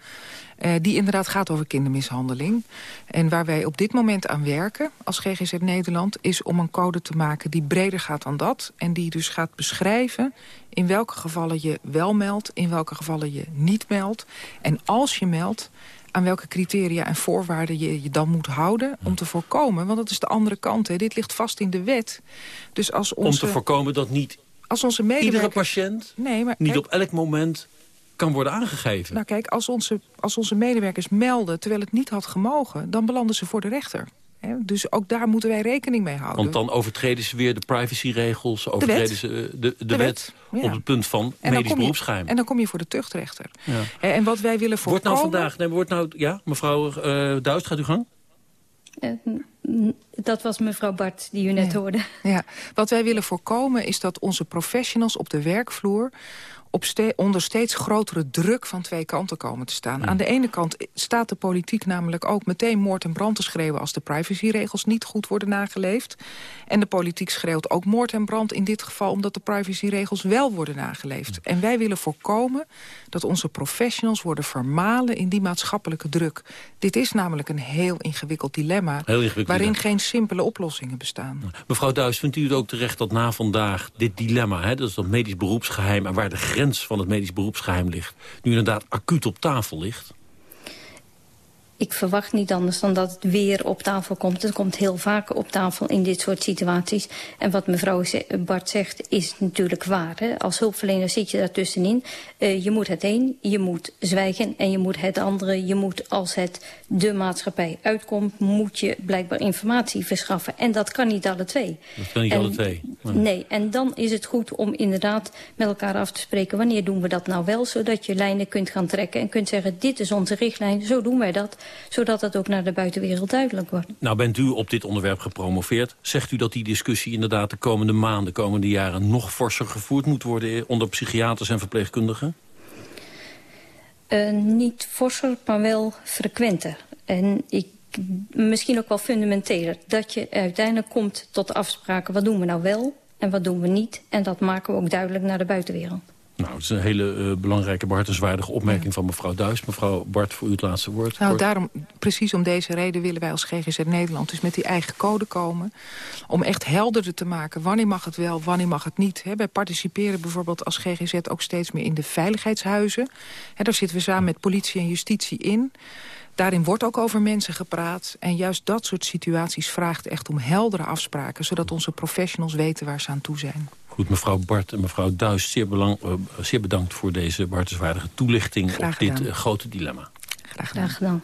[SPEAKER 16] Uh, die inderdaad gaat over kindermishandeling. En waar wij op dit moment aan werken als GGZ Nederland... is om een code te maken die breder gaat dan dat. En die dus gaat beschrijven in welke gevallen je wel meldt... in welke gevallen je niet meldt. En als je meldt, aan welke criteria en voorwaarden je je dan moet houden... om te voorkomen, want dat is de andere kant. Hè. Dit ligt vast in de wet. Dus als onze,
[SPEAKER 8] om te voorkomen dat niet
[SPEAKER 16] als onze medewerker...
[SPEAKER 8] iedere patiënt
[SPEAKER 16] nee, maar,
[SPEAKER 8] niet op elk moment kan worden aangegeven.
[SPEAKER 16] Nou kijk, als onze, als onze medewerkers melden terwijl het niet had gemogen... dan belanden ze voor de rechter. He, dus ook daar moeten wij rekening mee houden.
[SPEAKER 8] Want dan overtreden ze weer de privacyregels, overtreden ze de, de, de, wet, wet ja. op het punt van medisch beroepsgeheim.
[SPEAKER 16] En dan kom je voor de tuchtrechter. Ja. En wat wij willen voorkomen...
[SPEAKER 8] Wordt nou vandaag, nee, wordt nou, ja, mevrouw uh, Duist, gaat u gang?
[SPEAKER 17] Uh, dat was mevrouw Bart die u net
[SPEAKER 16] ja.
[SPEAKER 17] hoorde.
[SPEAKER 16] Ja. Wat wij willen voorkomen is dat onze professionals op de werkvloer op ste onder steeds grotere druk van twee kanten komen te staan. Aan de ene kant staat de politiek namelijk ook meteen moord en brand te schreeuwen... als de privacyregels niet goed worden nageleefd. En de politiek schreeuwt ook moord en brand in dit geval... omdat de privacyregels wel worden nageleefd. En wij willen voorkomen dat onze professionals worden vermalen... in die maatschappelijke druk. Dit is namelijk een heel ingewikkeld dilemma...
[SPEAKER 8] Heel ingewikkeld
[SPEAKER 16] waarin
[SPEAKER 8] dilemma.
[SPEAKER 16] geen simpele oplossingen bestaan.
[SPEAKER 8] Mevrouw Duis, vindt u het ook terecht dat na vandaag dit dilemma... Hè, dat is dat medisch beroepsgeheim en waar de grens... van het medisch beroepsgeheim ligt... nu inderdaad acuut op tafel ligt?
[SPEAKER 18] Ik verwacht niet anders dan dat het weer op tafel komt. Het komt heel vaak op tafel in dit soort situaties. En wat mevrouw Bart zegt is natuurlijk waar. Hè? Als hulpverlener zit je daartussenin. Uh, je moet het een, je moet zwijgen en je moet het andere. Je moet, als het de maatschappij uitkomt, moet je blijkbaar informatie verschaffen. En dat kan niet alle twee.
[SPEAKER 8] Dat kan niet
[SPEAKER 18] en,
[SPEAKER 8] alle twee.
[SPEAKER 18] Nee, en dan is het goed om inderdaad met elkaar af te spreken... wanneer doen we dat nou wel, zodat je lijnen kunt gaan trekken... en kunt zeggen, dit is onze richtlijn, zo doen wij dat zodat het ook naar de buitenwereld duidelijk wordt.
[SPEAKER 8] Nou bent u op dit onderwerp gepromoveerd. Zegt u dat die discussie inderdaad de komende maanden, de komende jaren... nog forser gevoerd moet worden onder psychiaters en verpleegkundigen?
[SPEAKER 18] Uh, niet forser, maar wel frequenter. En ik, misschien ook wel fundamenteler. Dat je uiteindelijk komt tot afspraken. Wat doen we nou wel en wat doen we niet? En dat maken we ook duidelijk naar de buitenwereld.
[SPEAKER 8] Nou, het is een hele uh, belangrijke, behartenswaardige opmerking ja. van mevrouw Duis. Mevrouw Bart, voor u het laatste woord.
[SPEAKER 16] Nou, daarom, precies om deze reden willen wij als GGZ Nederland... dus met die eigen code komen. Om echt helderder te maken wanneer mag het wel, wanneer mag het niet. He, wij participeren bijvoorbeeld als GGZ ook steeds meer in de veiligheidshuizen. He, daar zitten we samen met politie en justitie in... Daarin wordt ook over mensen gepraat. En juist dat soort situaties vraagt echt om heldere afspraken... zodat onze professionals weten waar ze aan toe zijn.
[SPEAKER 8] Goed, mevrouw Bart en mevrouw Duis, zeer, belang, uh, zeer bedankt voor deze behartenswaardige toelichting op dit uh, grote dilemma.
[SPEAKER 16] Graag gedaan.
[SPEAKER 18] Graag gedaan.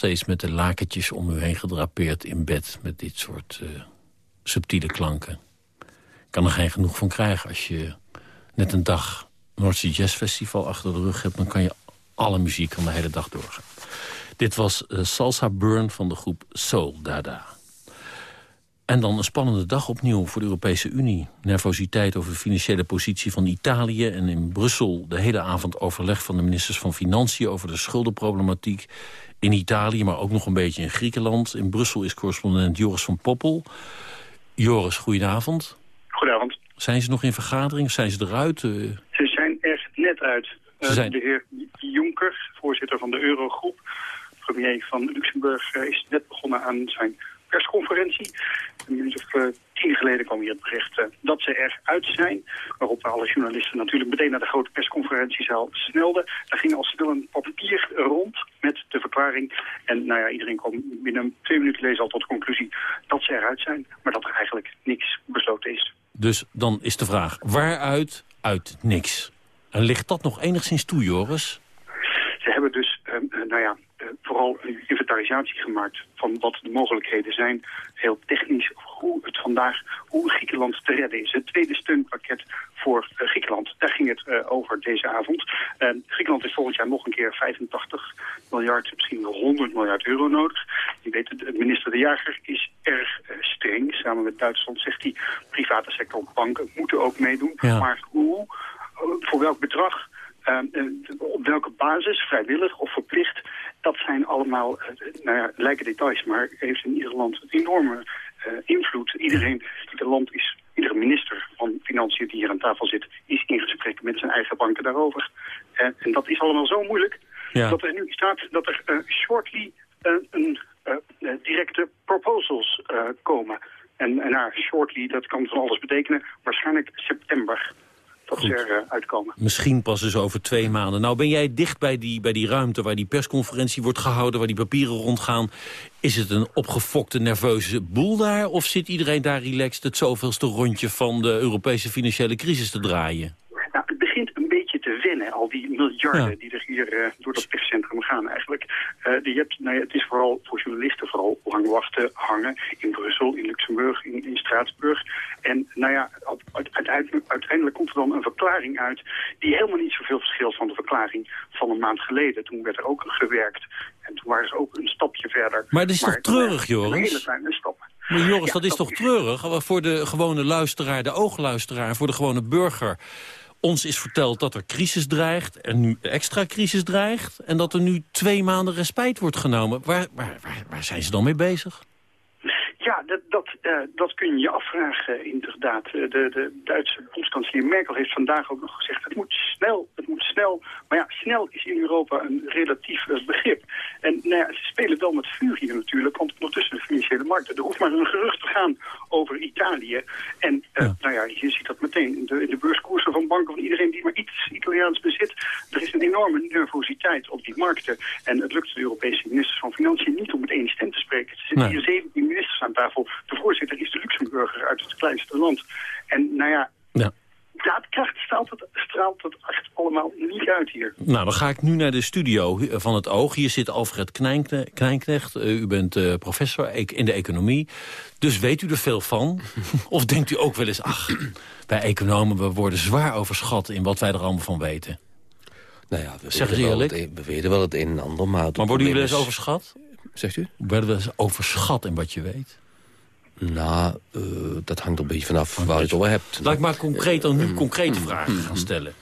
[SPEAKER 8] Steeds met de lakentjes om u heen gedrapeerd in bed... met dit soort uh, subtiele klanken. kan er geen genoeg van krijgen. Als je net een dag Noordzee Jazz Festival achter de rug hebt... dan kan je alle muziek van de hele dag doorgaan. Dit was uh, Salsa Burn van de groep Soul Dada. En dan een spannende dag opnieuw voor de Europese Unie. Nervositeit over de financiële positie van Italië... en in Brussel de hele avond overleg van de ministers van Financiën... over de schuldenproblematiek in Italië, maar ook nog een beetje in Griekenland. In Brussel is correspondent Joris van Poppel. Joris, goedenavond.
[SPEAKER 19] Goedenavond.
[SPEAKER 8] Zijn ze nog in vergadering? Zijn ze eruit? Uh...
[SPEAKER 19] Ze zijn er net uit.
[SPEAKER 8] Ze zijn...
[SPEAKER 19] De heer Juncker, voorzitter van de Eurogroep, premier van Luxemburg, is net begonnen aan zijn persconferentie. Een minuut of tien geleden kwam hier het bericht uh, dat ze eruit zijn. Waarop alle journalisten natuurlijk meteen naar de grote persconferentiezaal snelden. Daar ging al snel een papier rond met de verklaring. En nou ja, iedereen kwam binnen twee minuten lezen al tot de conclusie dat ze eruit zijn. Maar dat er eigenlijk niks besloten is.
[SPEAKER 8] Dus dan is de vraag, waaruit uit niks? En ligt dat nog enigszins toe, Joris?
[SPEAKER 19] Ze hebben dus, uh, nou ja, uh, vooral een inventarisatie gemaakt van wat de mogelijkheden zijn. Heel technisch hoe het vandaag, hoe Griekenland te redden is. Het tweede steunpakket voor uh, Griekenland, daar ging het over deze avond. Griekenland heeft volgend jaar nog een keer 85 miljard, misschien wel 100 miljard euro nodig. Je weet, de minister De Jager is erg streng. Samen met Duitsland zegt hij, private sector, banken moeten ook meedoen.
[SPEAKER 8] Ja.
[SPEAKER 19] Maar hoe, voor welk bedrag... Uh, op welke basis, vrijwillig of verplicht, dat zijn allemaal, uh, nou ja, lijken details, maar heeft in ieder land een enorme uh, invloed. Iedereen, ieder land is, iedere minister van Financiën die hier aan tafel zit, is in gesprek met zijn eigen banken daarover. en dat is allemaal zo moeilijk,
[SPEAKER 8] ja.
[SPEAKER 19] dat er nu staat dat er shortly een directe proposals komen. En, en shortly, dat kan van alles betekenen, waarschijnlijk september dat ze eruit uitkomen.
[SPEAKER 8] Misschien pas eens over twee maanden. Nou, ben jij dicht bij die, bij die ruimte waar die persconferentie wordt gehouden... waar die papieren rondgaan. Is het een opgefokte, nerveuze boel daar? Of zit iedereen daar relaxed het zoveelste rondje... van de Europese financiële crisis te draaien?
[SPEAKER 19] Nou, het begint een te wennen, al die miljarden ja. die er hier uh, door dat perscentrum gaan eigenlijk. Uh, die hebt, nou ja, het is vooral voor journalisten vooral lang wachten, hangen in Brussel, in Luxemburg, in, in Straatsburg. En nou ja, uiteindelijk, uiteindelijk komt er dan een verklaring uit die helemaal niet zoveel verschilt van de verklaring van een maand geleden. Toen werd er ook gewerkt en toen waren ze ook een stapje verder.
[SPEAKER 8] Maar dat is
[SPEAKER 19] maar
[SPEAKER 8] toch treurig, Joris?
[SPEAKER 19] Een hele kleine stap.
[SPEAKER 8] Maar Joris, ja, dat is dat toch is... treurig? Voor de gewone luisteraar, de oogluisteraar, voor de gewone burger ons is verteld dat er crisis dreigt, en nu extra crisis dreigt... en dat er nu twee maanden respijt wordt genomen. Waar, waar, waar, zijn ze dan mee bezig?
[SPEAKER 19] Dat, dat, uh, dat kun je je afvragen inderdaad. De, de Duitse bondskanselier Merkel heeft vandaag ook nog gezegd... het moet snel, het moet snel. Maar ja, snel is in Europa een relatief begrip. En nou ja, ze spelen wel met vuur hier natuurlijk... want ondertussen de financiële markten... er hoeft maar een gerucht te gaan over Italië. En ja. nou ja, je ziet dat meteen in de, in de beurskoersen van banken... van iedereen die maar iets Italiaans bezit. Er is een enorme nervositeit op die markten. En het lukt de Europese ministers van Financiën niet om met één stem te spreken. Er zitten nee. hier 17 ministers aan tafel. De voorzitter is de Luxemburger uit het kleinste land. En nou ja,
[SPEAKER 8] ja.
[SPEAKER 19] daadkracht straalt het, straalt het echt allemaal niet uit hier.
[SPEAKER 8] Nou, dan ga ik nu naar de studio van het Oog. Hier zit Alfred Kleinknecht. U bent uh, professor in de economie. Dus weet u er veel van? of denkt u ook wel eens, ach, wij economen we worden zwaar overschat... in wat wij er allemaal van weten?
[SPEAKER 20] Nou ja, we,
[SPEAKER 8] zeg
[SPEAKER 20] weten
[SPEAKER 8] eens
[SPEAKER 20] wel,
[SPEAKER 8] eerlijk.
[SPEAKER 20] het, we weten wel het een en ander, maar...
[SPEAKER 8] Maar worden jullie wel eens overschat?
[SPEAKER 20] Zegt u?
[SPEAKER 8] Werden we eens overschat in wat je weet?
[SPEAKER 20] Nou, uh, dat hangt er een beetje vanaf waar je het over hebt.
[SPEAKER 8] Laat ik maar concreet dan nu concrete vragen gaan stellen.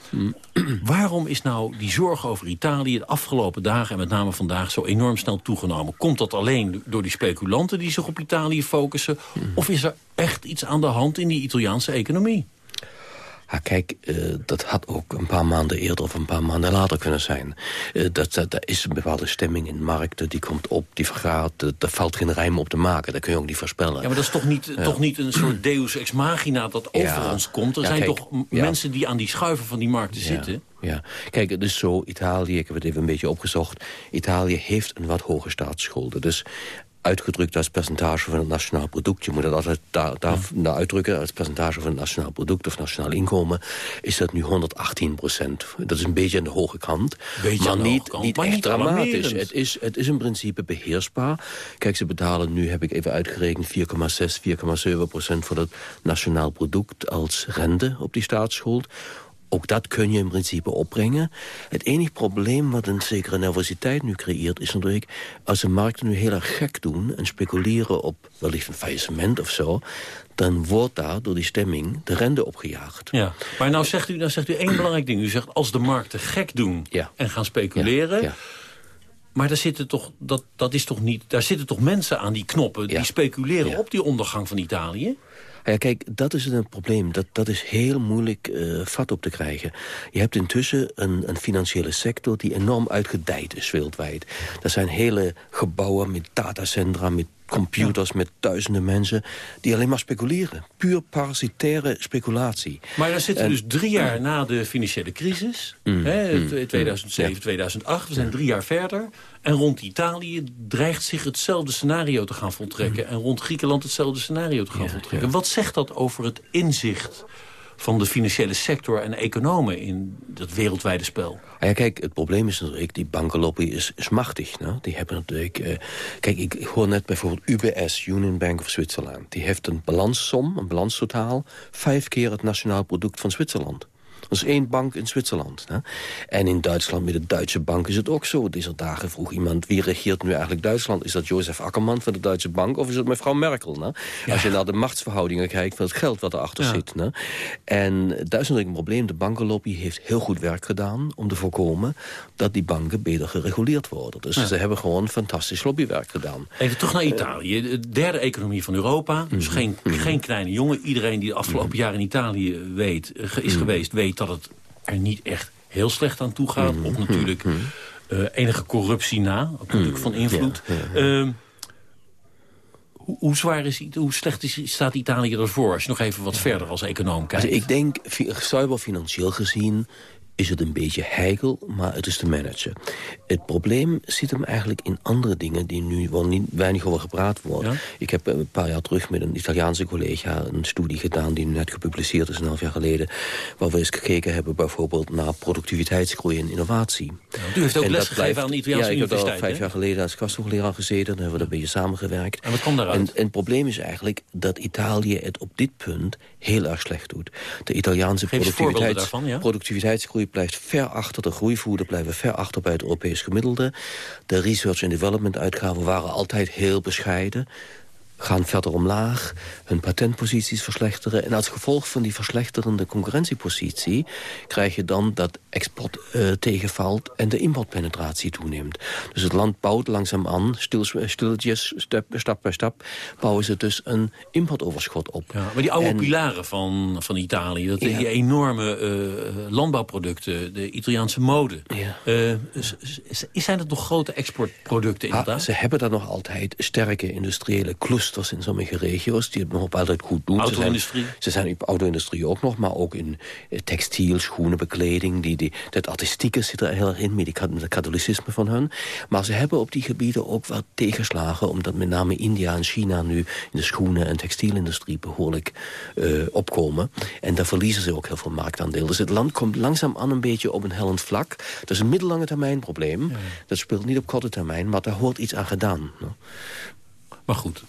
[SPEAKER 8] Waarom is nou die zorg over Italië de afgelopen dagen... en met name vandaag zo enorm snel toegenomen? Komt dat alleen door die speculanten die zich op Italië focussen? Of is er echt iets aan de hand in die Italiaanse economie?
[SPEAKER 20] Ah, kijk, uh, dat had ook een paar maanden eerder of een paar maanden later kunnen zijn. Uh, dat, dat, is een bepaalde stemming in markten, die komt op, die vergaat. Daar valt geen rijm op te maken, dat kun je ook niet voorspellen.
[SPEAKER 8] Ja, maar dat is toch niet, ja. toch niet een soort deus ex machina dat over
[SPEAKER 20] ja.
[SPEAKER 8] ons komt? Er
[SPEAKER 20] Ja,
[SPEAKER 8] zijn
[SPEAKER 20] kijk,
[SPEAKER 8] toch mensen die aan die schuiven van die markten zitten?
[SPEAKER 20] Ja, kijk, het is zo, Italië, ik heb het even een beetje opgezocht... Italië heeft een wat hoge staatsschulden. Dus uitgedrukt als percentage van het nationaal product. Je moet dat altijd daar, naar uitdrukken als percentage van het nationaal product of nationaal inkomen. Is dat nu 118 procent. Dat is een beetje aan de hoge kant.
[SPEAKER 8] Beetje
[SPEAKER 20] maar niet,
[SPEAKER 8] kant,
[SPEAKER 20] niet
[SPEAKER 8] maar
[SPEAKER 20] echt
[SPEAKER 8] niet
[SPEAKER 20] dramatisch. Het is, het is in principe beheersbaar. Kijk, ze betalen nu, heb ik even uitgerekend, 4,6, 4,7 procent voor het nationaal product als rente op die staatsschuld. Ook dat kun je in principe opbrengen. Het enige probleem wat een zekere nervositeit nu creëert... is natuurlijk, als de markten nu heel erg gek doen... en speculeren op wellicht een faillissement of zo... dan wordt daar door die stemming de rente opgejaagd.
[SPEAKER 8] Ja, maar nou zegt u, nou zegt u één belangrijk ding. U zegt als de markten gek doen en gaan speculeren...
[SPEAKER 20] Ja.
[SPEAKER 8] Maar daar zitten, toch, dat, dat is toch niet, daar zitten toch mensen aan die knoppen... die speculeren op die ondergang van Italië?
[SPEAKER 20] Ja, kijk, dat is een probleem. Dat, dat is heel moeilijk eh, vat op te krijgen. Je hebt intussen een, een financiële sector die enorm uitgedijd is wereldwijd. Er zijn hele gebouwen met datacentra, met computers, met duizenden mensen... die alleen maar speculeren. Puur parasitaire speculatie.
[SPEAKER 8] Maar dan zitten we dus drie jaar na de financiële crisis.
[SPEAKER 20] Mm,
[SPEAKER 8] Hè,
[SPEAKER 20] mm,
[SPEAKER 8] t- 2007,
[SPEAKER 20] ja.
[SPEAKER 8] 2008. We zijn drie jaar verder. En rond Italië dreigt zich hetzelfde scenario te gaan voltrekken. En rond Griekenland hetzelfde scenario te gaan voltrekken. Wat zegt dat over het inzicht van de financiële sector en economen in dat wereldwijde spel?
[SPEAKER 20] Ah ja, kijk, het probleem is natuurlijk, die bankenlobby is, machtig. Nou? Die hebben natuurlijk... eh, kijk, ik hoor net bijvoorbeeld UBS, Union Bank of Zwitserland. Die heeft een balanssom, een balanstotaal... vijf keer het nationaal product van Zwitserland. Dat is één bank in Zwitserland. Hè? En in Duitsland met de Duitse bank is het ook zo. Deze dagen vroeg iemand, wie regeert nu eigenlijk Duitsland? Is dat Jozef Akkerman van de Duitse bank of is het mevrouw Merkel? Hè? Als je naar de machtsverhoudingen kijkt van het geld wat erachter
[SPEAKER 8] Ja.
[SPEAKER 20] zit. Hè? En daar is natuurlijk een probleem. De bankenlobby heeft heel goed werk gedaan om te voorkomen dat die banken beter gereguleerd worden. Dus
[SPEAKER 8] Ja.
[SPEAKER 20] ze hebben gewoon fantastisch lobbywerk gedaan.
[SPEAKER 8] Even terug naar Italië. De derde economie van Europa. Dus
[SPEAKER 20] Mhm.
[SPEAKER 8] geen, geen kleine jongen. Iedereen die de afgelopen jaren in Italië weet, is
[SPEAKER 20] Mhm.
[SPEAKER 8] geweest... weet dat het er niet echt heel slecht aan toe gaat.
[SPEAKER 20] Mhm.
[SPEAKER 8] Op natuurlijk eh, enige corruptie na. Ook natuurlijk van invloed.
[SPEAKER 20] Ja, ja, ja.
[SPEAKER 8] Ehm, hoe, hoe zwaar is, hoe slecht is, staat Italië ervoor? Als je nog even wat verder als econoom kijkt.
[SPEAKER 20] Dus ik denk, zuiver financieel gezien is het een beetje heikel, maar het is te managen. Het probleem zit hem eigenlijk in andere dingen... die nu wel niet, weinig over gepraat worden. Ik heb een paar jaar terug met een Italiaanse collega... een studie gedaan die net gepubliceerd is, een half jaar geleden... waar we eens gekeken hebben bijvoorbeeld naar productiviteitsgroei en innovatie.
[SPEAKER 8] U heeft ook lesgegeven aan de Italiaanse
[SPEAKER 20] ja, ik heb
[SPEAKER 8] universiteit,
[SPEAKER 20] al vijf jaar geleden als gasthoogleraar gezeten. Dan hebben we een beetje samengewerkt.
[SPEAKER 8] En wat kwam daaruit?
[SPEAKER 20] En, en het probleem is eigenlijk dat Italië het op dit punt heel erg slecht doet. De Italiaanse productiviteits,
[SPEAKER 8] daarvan, ja?
[SPEAKER 20] productiviteitsgroei blijft ver achter. De groeivoerder blijven ver achter bij het Europees gemiddelde. De research and development uitgaven waren altijd heel bescheiden gaan verder omlaag, hun patentposities verslechteren. En als gevolg van die verslechterende concurrentiepositie... krijg je dan dat export eh, tegenvalt en de importpenetratie toeneemt. Dus het land bouwt langzaam aan, stil, stilletjes, stap, stap bij stap... bouwen ze dus een importoverschot op.
[SPEAKER 8] Ja, maar die oude
[SPEAKER 20] En-
[SPEAKER 8] pilaren van, van Italië, dat,
[SPEAKER 20] Ja.
[SPEAKER 8] die enorme eh, landbouwproducten, de Italiaanse mode. Eh, s- s- zijn dat nog grote exportproducten
[SPEAKER 20] Ah,
[SPEAKER 8] inderdaad?
[SPEAKER 20] ze hebben daar nog altijd sterke industriële clusters in sommige regio's... die het nog altijd goed doen.
[SPEAKER 8] Auto-industrie?
[SPEAKER 20] Ze zijn op auto-industrie ook nog, maar ook in eh, textiel, schoenen, bekleding. Die, die, dat artistieke zit er heel erg in, met het katholicisme van hun. Maar ze hebben op die gebieden ook wat tegenslagen... omdat met name India en China nu in de schoenen- en textielindustrie behoorlijk eh, opkomen. En daar verliezen ze ook heel veel marktaandeel. Dus het land komt langzaam aan een beetje op een hellend vlak. Dat is een middellange termijn probleem. Dat speelt niet op korte termijn, maar daar hoort iets aan gedaan. no?
[SPEAKER 8] Maar goed,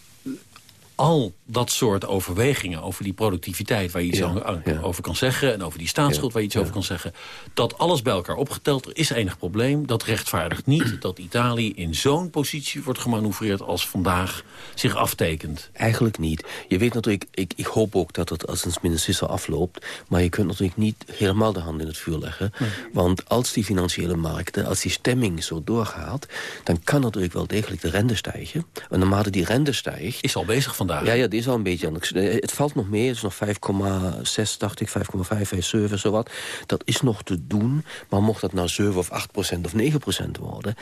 [SPEAKER 8] al dat soort overwegingen over die productiviteit... waar je iets
[SPEAKER 20] Ja, ja.
[SPEAKER 8] over kan zeggen... en over die staatsschuld waar je iets over kan zeggen... dat alles bij elkaar opgeteld, er is enig probleem. Dat rechtvaardigt niet dat Italië in zo'n positie wordt gemanoeuvreerd... als vandaag zich aftekent.
[SPEAKER 20] Eigenlijk niet. Je weet natuurlijk, ik, ik hoop ook dat het als een minister afloopt... maar je kunt natuurlijk niet helemaal de hand in het vuur leggen. Want als die financiële markten, als die stemming zo doorgaat... dan kan natuurlijk wel degelijk de rente stijgen. En naarmate die rente stijgt...
[SPEAKER 8] Is al bezig vandaag.
[SPEAKER 18] Ja, ja, die is al een beetje anders. Het valt nog meer, het is nog 5,6, dacht ik, 5,5, 7, zowat. Dat is nog te doen, maar mocht dat nou 7 of 8 procent of 9 procent worden...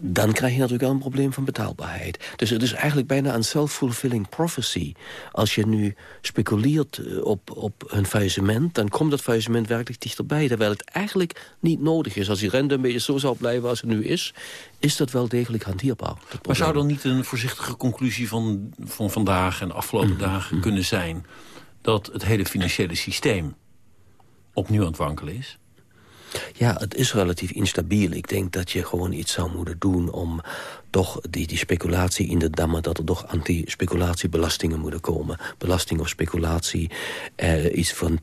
[SPEAKER 18] dan krijg je natuurlijk wel een probleem van betaalbaarheid. Dus het is eigenlijk bijna een self-fulfilling prophecy. Als je nu speculeert eh, op, op een faillissement... dan komt dat faillissement werkelijk dichterbij. Terwijl het eigenlijk niet nodig is. Als die rente een beetje zo zou blijven als het nu is... is dat wel degelijk hanteerbaar.
[SPEAKER 8] Maar zou dan niet een voorzichtige conclusie van, van vandaag en de afgelopen
[SPEAKER 18] Mhm.
[SPEAKER 8] dagen kunnen zijn... dat het hele financiële systeem opnieuw aan het wankelen is?
[SPEAKER 18] Ja, het is relatief instabiel. Ik denk dat je gewoon iets zou moeten doen om toch die, die speculatie in de dammen... dat er toch anti-speculatiebelastingen moeten komen. Belasting of speculatie, eh, iets van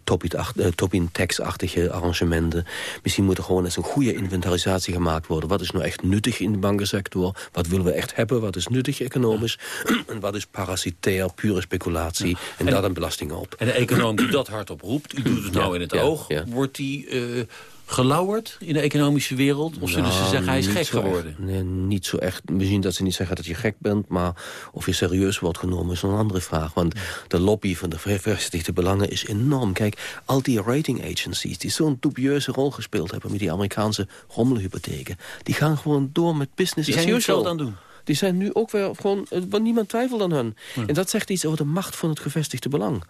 [SPEAKER 18] Tobin-tax-achtige arrangementen. Misschien moet er gewoon eens een goede inventarisatie gemaakt worden. Wat is nou echt nuttig in de bankensector? Wat willen we echt hebben? Wat is nuttig economisch? en wat is parasitair, pure speculatie? En, daar dan belastingen op.
[SPEAKER 8] En de econoom die dat hardop roept, u doet het nou
[SPEAKER 18] Ja,
[SPEAKER 8] in het
[SPEAKER 18] ja,
[SPEAKER 8] oog... wordt die eh, gelauwerd in de economische wereld? Of zullen ze
[SPEAKER 18] Nou,
[SPEAKER 8] zeggen hij is gek
[SPEAKER 18] echt.
[SPEAKER 8] geworden?
[SPEAKER 18] Nee, niet zo echt. Misschien dat ze niet zeggen dat je gek bent... maar of je serieus wordt genomen is een andere vraag. Want de lobby van de gevestigde belangen is enorm. Kijk, al die rating agencies die zo'n dubieuze rol gespeeld hebben... met die Amerikaanse rommelhypotheken... die gaan gewoon door met business
[SPEAKER 8] Die
[SPEAKER 18] as
[SPEAKER 8] zijn
[SPEAKER 18] usual.
[SPEAKER 8] hetzelfde aan het doen.
[SPEAKER 18] Die zijn nu ook weer gewoon... eh, Want niemand twijfelt aan hun. En dat zegt iets over de macht van het gevestigde belang.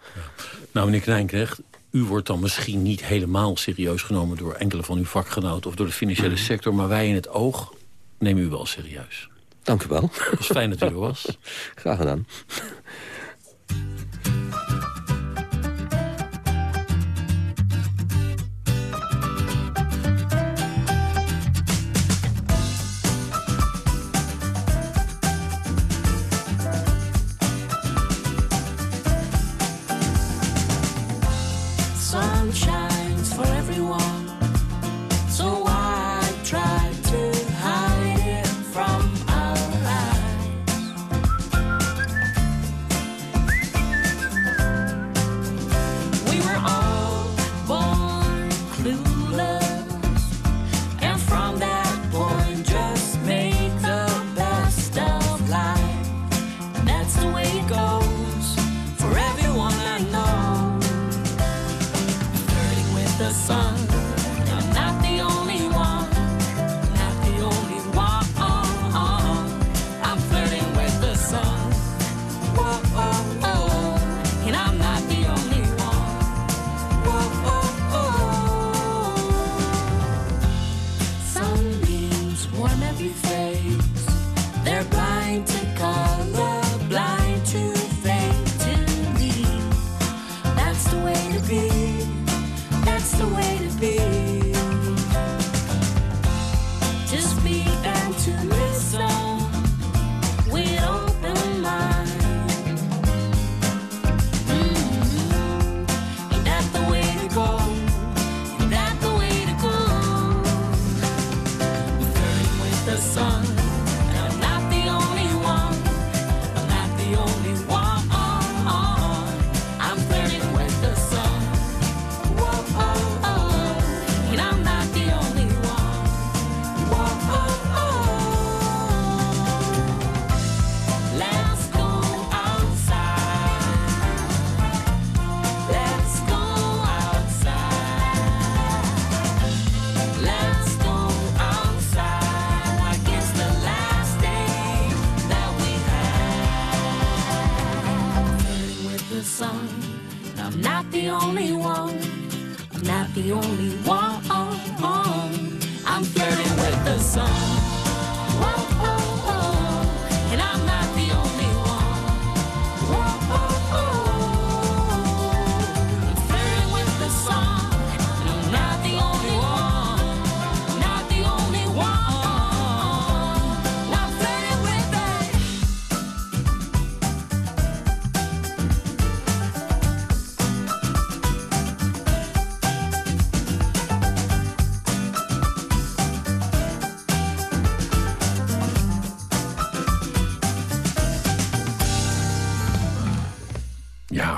[SPEAKER 8] Nou, meneer Krijnkrecht, u wordt dan misschien niet helemaal serieus genomen... door enkele van uw vakgenoten of door de financiële sector... maar wij in het oog nemen u wel serieus.
[SPEAKER 18] Dank u wel.
[SPEAKER 8] Het was fijn dat u er was.
[SPEAKER 18] Graag gedaan.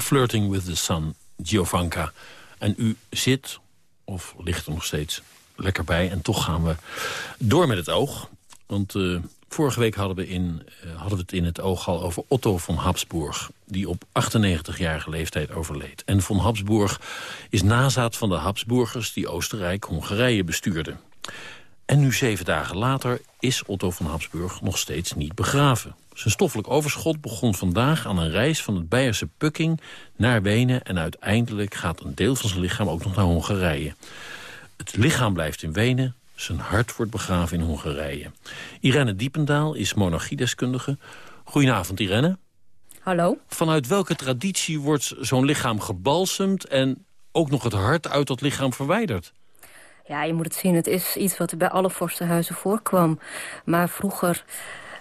[SPEAKER 21] Flirting with the Sun,
[SPEAKER 8] Giovanka. En u zit, of ligt er nog steeds, lekker bij. En toch gaan we door met het oog. Want eh, Vorige week hadden we, in, uh, hadden we het in het oog al over Otto van Habsburg... die op 98-jarige leeftijd overleed. En von Habsburg is nazaat van de Habsburgers... die Oostenrijk-Hongarije bestuurden. En nu zeven dagen later is Otto van Habsburg nog steeds niet begraven. Zijn stoffelijk overschot begon vandaag aan een reis van het Beierse Pukking naar Wenen... en uiteindelijk gaat een deel van zijn lichaam ook nog naar Hongarije. Het lichaam blijft in Wenen, zijn hart wordt begraven in Hongarije. Irene Diependaal is monarchiedeskundige. Goedenavond, Irene.
[SPEAKER 22] Hallo.
[SPEAKER 8] Vanuit welke traditie wordt zo'n lichaam gebalsemd... en ook nog het hart uit dat lichaam verwijderd?
[SPEAKER 22] Ja, je moet het zien. Het is iets wat bij alle vorstenhuizen voorkwam. Maar vroeger...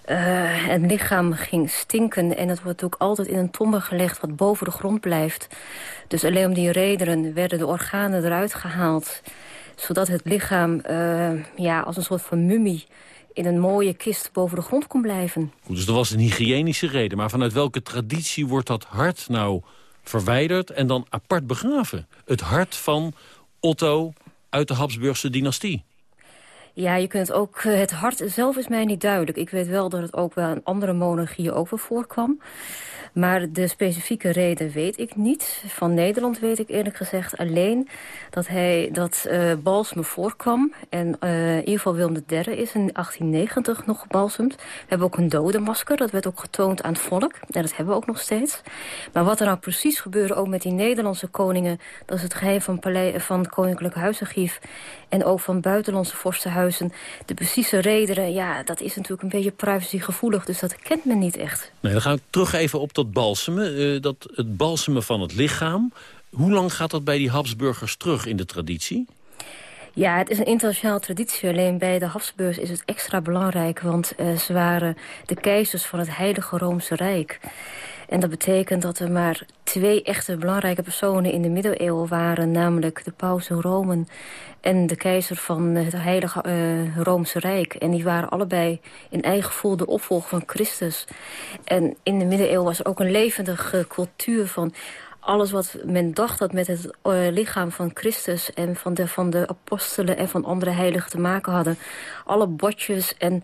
[SPEAKER 22] Uh, het lichaam ging stinken en het wordt ook altijd in een tombe gelegd wat boven de grond blijft. Dus alleen om die redenen werden de organen eruit gehaald zodat het lichaam uh, ja, als een soort van mummie in een mooie kist boven de grond kon blijven.
[SPEAKER 8] Goed, dus dat was een hygiënische reden. Maar vanuit welke traditie wordt dat hart nou verwijderd en dan apart begraven? Het hart van Otto uit de Habsburgse dynastie.
[SPEAKER 22] Ja, je kunt ook... Eh, het hart zelf is mij niet duidelijk. Ik weet wel dat het ook wel in andere monarchieën ook wel voorkwam. Maar de specifieke reden weet ik niet. Van Nederland weet ik eerlijk gezegd alleen dat, hij, dat uh, balsmen voorkwam. En uh, in ieder geval Willem III is in 1890 nog gebalsemd. We hebben ook een dodenmasker, dat werd ook getoond aan het volk. En dat hebben we ook nog steeds. Maar wat er nou precies gebeurde, ook met die Nederlandse koningen... dat is het geheim van, palei van Koninklijk Huisarchief... en ook van buitenlandse vorstenhuizen. De precieze redenen, ja, dat is natuurlijk een beetje privacygevoelig... dus dat kent men niet echt.
[SPEAKER 8] Nee, dan gaan we terug even op dat balsemen. Uh, dat, het balsemen van het lichaam. Hoe lang gaat dat bij die Habsburgers terug in de traditie?
[SPEAKER 22] Ja, het is een internationale traditie. Alleen bij de Habsburgers is het extra belangrijk... want uh, ze waren de keizers van het Heilige Roomse Rijk. En dat betekent dat er maar twee echte belangrijke personen in de middeleeuwen waren. Namelijk de paus in Rome en de keizer van het Heilige uh, Rijk. En die waren allebei in eigen gevoel de opvolger van Christus. En in de middeleeuwen was er ook een levendige cultuur van alles wat men dacht dat met het uh, lichaam van Christus... en van de, van de apostelen en van andere heiligen te maken hadden. Alle botjes en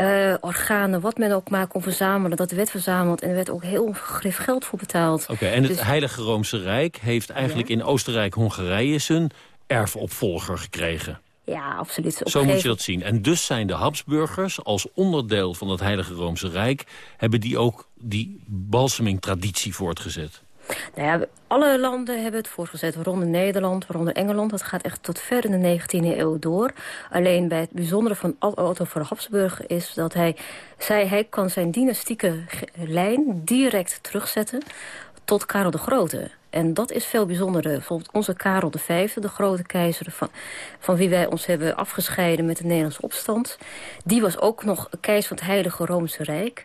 [SPEAKER 22] uh, organen, wat men ook maar kon verzamelen... dat werd verzameld en er werd ook heel grif geld voor betaald.
[SPEAKER 8] Oké, en het dus... Heilige Roomse Rijk heeft eigenlijk in Oostenrijk-Hongarije... zijn erfopvolger gekregen.
[SPEAKER 22] Ja, absoluut.
[SPEAKER 8] Zo moet je dat zien. En dus zijn de Habsburgers als onderdeel van het Heilige Roomse Rijk... hebben die ook die balseming-traditie voortgezet.
[SPEAKER 22] Nou ja, alle landen hebben het voortgezet, waaronder Nederland, waaronder Engeland. Dat gaat echt tot ver in de 19e eeuw door. Alleen bij het bijzondere van Otto van Habsburg is dat hij, zei, hij kan zijn dynastieke lijn direct terugzetten tot Karel de Grote. En dat is veel bijzonderer. Bijvoorbeeld onze Karel V, de grote keizer... Van, van wie wij ons hebben afgescheiden met de Nederlandse opstand... die was ook nog keizer van het Heilige Roomse Rijk.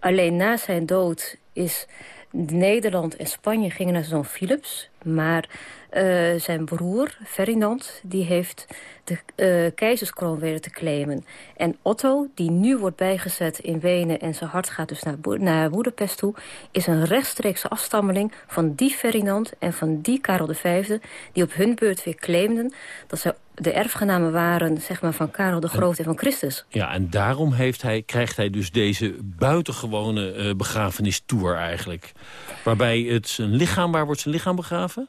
[SPEAKER 22] Alleen na zijn dood is Nederland en Spanje gingen naar zo'n Philips. Maar uh, zijn broer, Ferdinand, die heeft de uh, keizerskroon weer te claimen. En Otto, die nu wordt bijgezet in Wenen en zijn hart gaat dus naar, Bo naar Boedapest toe... is een rechtstreekse afstammeling van die Ferdinand en van die Karel V... die op hun beurt weer claimden dat zij de erfgenamen waren zeg maar, van Karel de Grote en van Christus.
[SPEAKER 8] Ja, en daarom heeft hij, krijgt hij dus deze buitengewone uh, begrafenistour eigenlijk. Waarbij het zijn lichaam, waar wordt zijn lichaam begraven?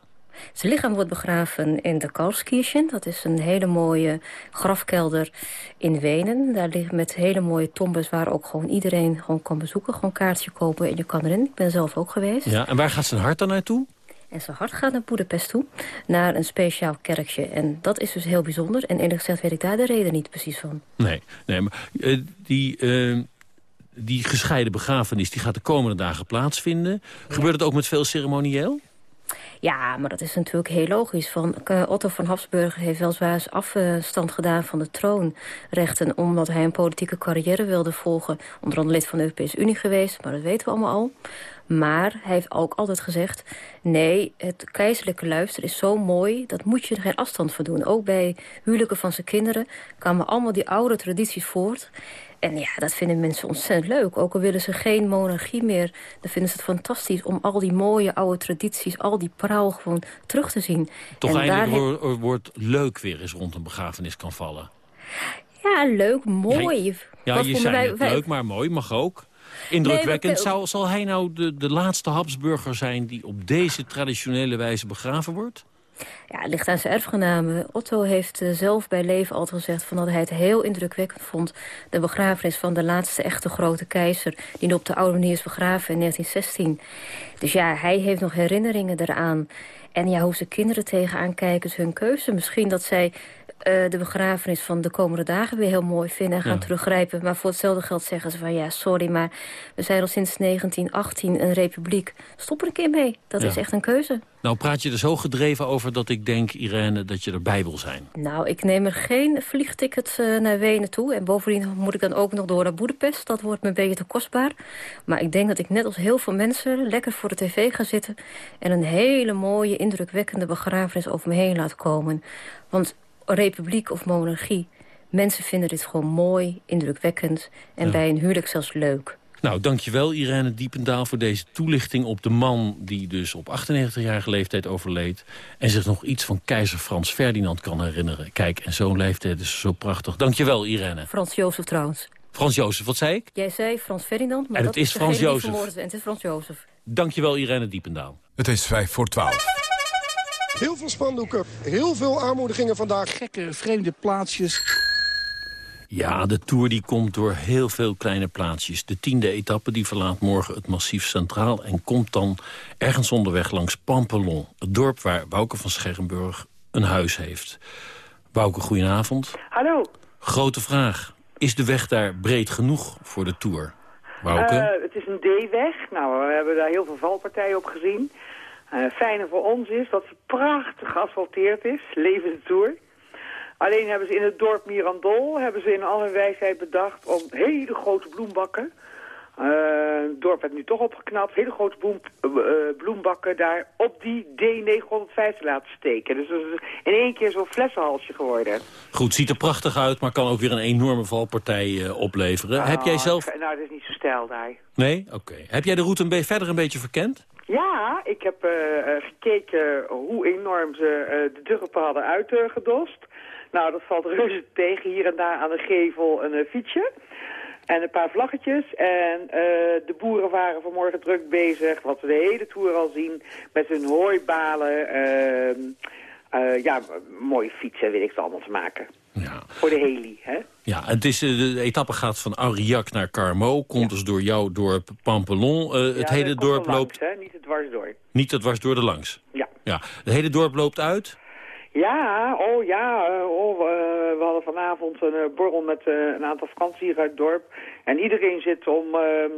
[SPEAKER 22] Zijn lichaam wordt begraven in de Karlskirchen. Dat is een hele mooie grafkelder in Wenen. Daar ligt met hele mooie tombes waar ook gewoon iedereen gewoon kan bezoeken. Gewoon kaartje kopen en je kan erin. Ik ben zelf ook geweest.
[SPEAKER 8] Ja, en waar gaat zijn hart dan naartoe?
[SPEAKER 22] En zijn hart gaat naar Boedapest toe, naar een speciaal kerkje. En dat is dus heel bijzonder. En eerlijk gezegd weet ik daar de reden niet precies van.
[SPEAKER 8] Nee, nee maar uh, die... Uh die gescheiden begrafenis die gaat de komende dagen plaatsvinden. Gebeurt het ook met veel ceremonieel?
[SPEAKER 22] Ja, maar dat is natuurlijk heel logisch. Van, eh, Otto van Habsburg heeft weliswaar afstand gedaan van de troonrechten... omdat hij een politieke carrière wilde volgen. Onder andere lid van de Europese Unie geweest, maar dat weten we allemaal al. Maar hij heeft ook altijd gezegd... nee, het keizerlijke luister is zo mooi... dat moet je er geen afstand van doen. Ook bij huwelijken van zijn kinderen kwamen allemaal die oude tradities voort... En ja, dat vinden mensen ontzettend leuk. Ook al willen ze geen monarchie meer, dan vinden ze het fantastisch... om al die mooie oude tradities, al die praal gewoon terug te zien.
[SPEAKER 8] Toch en eindelijk wordt, wordt leuk weer eens rond een begrafenis kan vallen.
[SPEAKER 22] Ja, leuk, mooi.
[SPEAKER 8] Ja,
[SPEAKER 22] Wat
[SPEAKER 8] je zei
[SPEAKER 22] wij-
[SPEAKER 8] het
[SPEAKER 22] wij-
[SPEAKER 8] leuk, maar mooi, mag ook. Indrukwekkend.
[SPEAKER 22] Nee, maar-
[SPEAKER 8] Zal, zal hij nou de, de laatste Habsburger zijn... die op deze traditionele wijze begraven wordt?
[SPEAKER 22] Ja, het ligt aan zijn erfgenamen. Otto heeft eh, zelf bij leven altijd gezegd van dat hij het heel indrukwekkend vond. De begrafenis van de laatste echte grote keizer... die op de oude manier is begraven in 1916. Dus ja, hij heeft nog herinneringen eraan. En ja, hoe zijn kinderen tegenaan kijken is hun keuze. Misschien dat zij eh, de begrafenis van de komende dagen weer heel mooi vinden... en gaan
[SPEAKER 8] Ja.
[SPEAKER 22] teruggrijpen. Maar voor hetzelfde geld zeggen ze van... ja, sorry, maar we zijn al sinds 1918 een republiek. Stop er een keer mee. Dat
[SPEAKER 8] Ja.
[SPEAKER 22] is echt een keuze.
[SPEAKER 8] Nou, praat je er zo gedreven over dat ik denk, Irene, dat je erbij wil zijn.
[SPEAKER 22] Nou, ik neem er geen vliegtickets eh, naar Wenen toe. En bovendien moet ik dan ook nog door naar Boedapest. Dat wordt me een beetje te kostbaar. Maar ik denk dat ik net als heel veel mensen lekker voor de tv ga zitten... en een hele mooie, indrukwekkende begrafenis over me heen laat komen. Want republiek of monarchie, mensen vinden dit gewoon mooi, indrukwekkend... en
[SPEAKER 8] Ja.
[SPEAKER 22] bij een huwelijk zelfs leuk.
[SPEAKER 8] Nou, dankjewel Irene Diependaal voor deze toelichting op de man... die dus op 98-jarige leeftijd overleed... en zich nog iets van keizer Frans Ferdinand kan herinneren. Kijk, en zo'n leeftijd is zo prachtig. Dankjewel Irene.
[SPEAKER 22] Frans Jozef trouwens.
[SPEAKER 8] Frans Jozef, wat zei ik?
[SPEAKER 22] Jij zei Frans Ferdinand, maar
[SPEAKER 8] En
[SPEAKER 22] dat
[SPEAKER 8] het is Frans Jozef.
[SPEAKER 22] En het is Frans Jozef.
[SPEAKER 8] Dankjewel Irene Diependaal.
[SPEAKER 5] Het is vijf voor twaalf.
[SPEAKER 23] Heel veel spandoeken, heel veel aanmoedigingen vandaag.
[SPEAKER 24] Gekke, vreemde plaatsjes.
[SPEAKER 8] Ja, de Tour die komt door heel veel kleine plaatsjes. De tiende etappe die verlaat morgen het massief centraal... en komt dan ergens onderweg langs Pampelon. Het dorp waar Wouke van Scherrenburg een huis heeft. Wouke, goedenavond.
[SPEAKER 25] Hallo.
[SPEAKER 8] Grote vraag. Is de weg daar breed genoeg voor de Tour? Wouke?
[SPEAKER 25] Eh, het is een D-weg. Nou, we hebben daar heel veel valpartijen op gezien. Eh fijne voor ons is dat hij prachtig geasfalteerd is. Leven de Tour. Alleen hebben ze in het dorp Mirandol, hebben ze in al hun wijsheid bedacht om hele grote bloembakken. eh, het dorp werd nu toch opgeknapt. Hele grote bloem, eh, bloembakken daar op die D905 te laten steken. Dus dat is in één keer zo'n flessenhalsje geworden.
[SPEAKER 8] Goed, ziet er prachtig uit, maar kan ook weer een enorme valpartij opleveren. Heb jij
[SPEAKER 25] Oh,
[SPEAKER 8] zelf...
[SPEAKER 25] Nou, dat is niet zo stijl daar.
[SPEAKER 8] Nee? Oké. Heb jij de route een verder een beetje verkend?
[SPEAKER 25] Ja, ik heb eh, eh, gekeken hoe enorm ze eh, de dorpen hadden uitgedost. nou, dat valt reuze tegen. Hier en daar aan de gevel een fietsje. En een paar vlaggetjes. En de boeren waren vanmorgen druk bezig, wat we de hele tour al zien, met hun hooibalen. eh, ja, mooie fietsen, weet ik het allemaal te maken.
[SPEAKER 8] Ja.
[SPEAKER 25] Voor de heli, hè?
[SPEAKER 8] Ja, het is, eh, de etappe gaat van Aurillac naar Carmo. Komt dus door jouw dorp Pampelon. Eh, het
[SPEAKER 25] Ja,
[SPEAKER 8] hele dorp
[SPEAKER 25] langs,
[SPEAKER 8] loopt...
[SPEAKER 25] Hè? Niet het dwars door.
[SPEAKER 8] Niet dat dwars door de langs.
[SPEAKER 25] Ja.
[SPEAKER 8] ja. Het hele dorp loopt uit.
[SPEAKER 25] Ja, oh ja, eh, oh, we hadden vanavond een borrel met een aantal vakantiers uit het dorp. En iedereen zit om,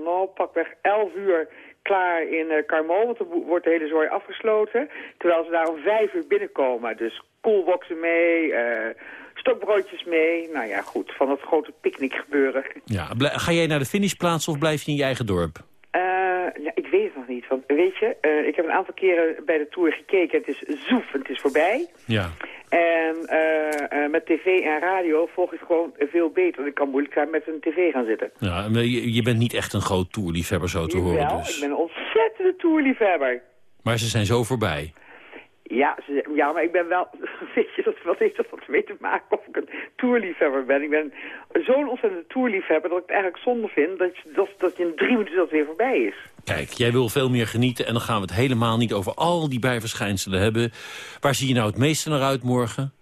[SPEAKER 25] nou, pakweg 11 uur klaar in Carmo, want er wo- wordt de hele zooi afgesloten. Terwijl ze daar om 5 uur binnenkomen. Dus koelboxen mee, eh, stokbroodjes mee. Nou ja, goed, van het grote picknick gebeuren.
[SPEAKER 8] Ja. Ga jij naar de finishplaats of blijf je in je eigen dorp?
[SPEAKER 25] Eh, ja, ik weet het nog niet. Want weet je, eh, ik heb een aantal keren bij de tour gekeken. Het is zoef, het is voorbij.
[SPEAKER 8] Ja.
[SPEAKER 25] En eh, met tv en radio volg ik het gewoon veel beter. Ik kan moeilijk daar met een tv gaan zitten.
[SPEAKER 8] ja maar je, je bent niet echt een groot toerliefhebber zo te horen dus.
[SPEAKER 25] ik ben een ontzettende tourliefhebber.
[SPEAKER 8] Maar ze zijn zo voorbij.
[SPEAKER 25] Ja, ze- ja, maar ik ben wel... Weet je, dat, wat heeft dat wat mee te maken of ik een tourliefhebber ben? Ik ben zo'n ontzettende tourliefhebber dat ik het eigenlijk zonde vind... dat, je- dat, dat je in drie minuten dat weer voorbij is.
[SPEAKER 8] Kijk, jij wil veel meer genieten en dan gaan we het helemaal niet over al die bijverschijnselen hebben. Waar zie je nou het meeste naar uit morgen?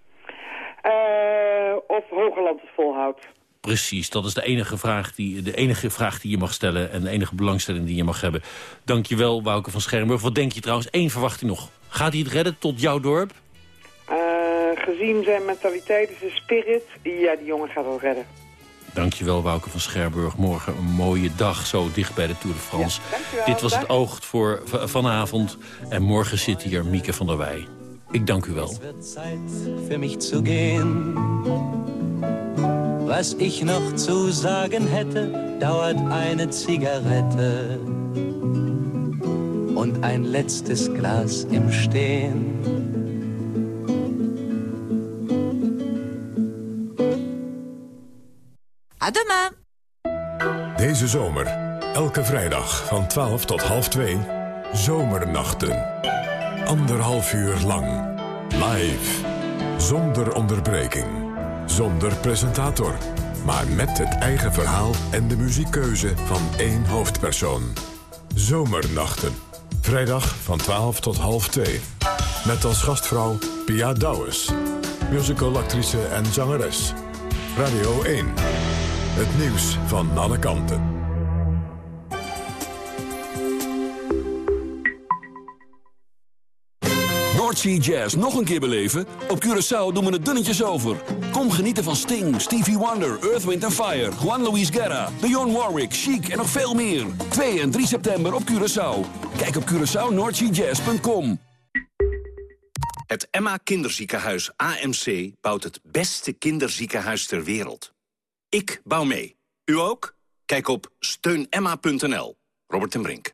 [SPEAKER 25] Eh, of Hogerland het volhoudt.
[SPEAKER 8] Precies, dat is de enige, vraag die, de enige vraag die je mag stellen... en de enige belangstelling die je mag hebben. Dankjewel, Wouke van Schermburg. Wat denk je trouwens? Eén verwachting nog. Gaat hij het redden tot jouw dorp?
[SPEAKER 25] Eh, gezien zijn mentaliteit, zijn spirit... Ja, die jongen gaat wel redden.
[SPEAKER 8] Dankjewel, Wouke van Scherburg. Morgen een mooie dag, zo dicht bij de Tour de France. Dit was het oog voor vanavond. En morgen zit hier Mieke van der Wij. Ik dank u wel.
[SPEAKER 26] Es wird Zeit für mich zu gehen. Was ich noch zu sagen hätte, dauert eine Zigarette und ein letztes Glas im Stehen.
[SPEAKER 27] À demain.
[SPEAKER 5] Deze zomer, elke vrijdag van 12 tot half 2, Zomernachten. Anderhalf uur lang, live, zonder onderbreking. Zonder presentator. Maar met het eigen verhaal en de muziekkeuze van één hoofdpersoon. Zomernachten. Vrijdag van 12 tot half 2. Met als gastvrouw Pia Douwes. Musicalactrice en zangeres. Radio 1. Het nieuws van alle kanten.
[SPEAKER 28] Jazz nog een keer beleven? Op Curaçao doen we het dunnetjes over. Kom genieten van Sting, Stevie Wonder, Earth, Wind Fire... Juan Luis Guerra, Dionne Warwick, Chic en nog veel meer. 2 en 3 september op Curaçao. Kijk op CuraçaoNoordseaJazz.com.
[SPEAKER 29] Het Emma Kinderziekenhuis AMC bouwt het beste kinderziekenhuis ter wereld. Ik bouw mee. U ook? Kijk op steunemma.nl. Robert ten Brink.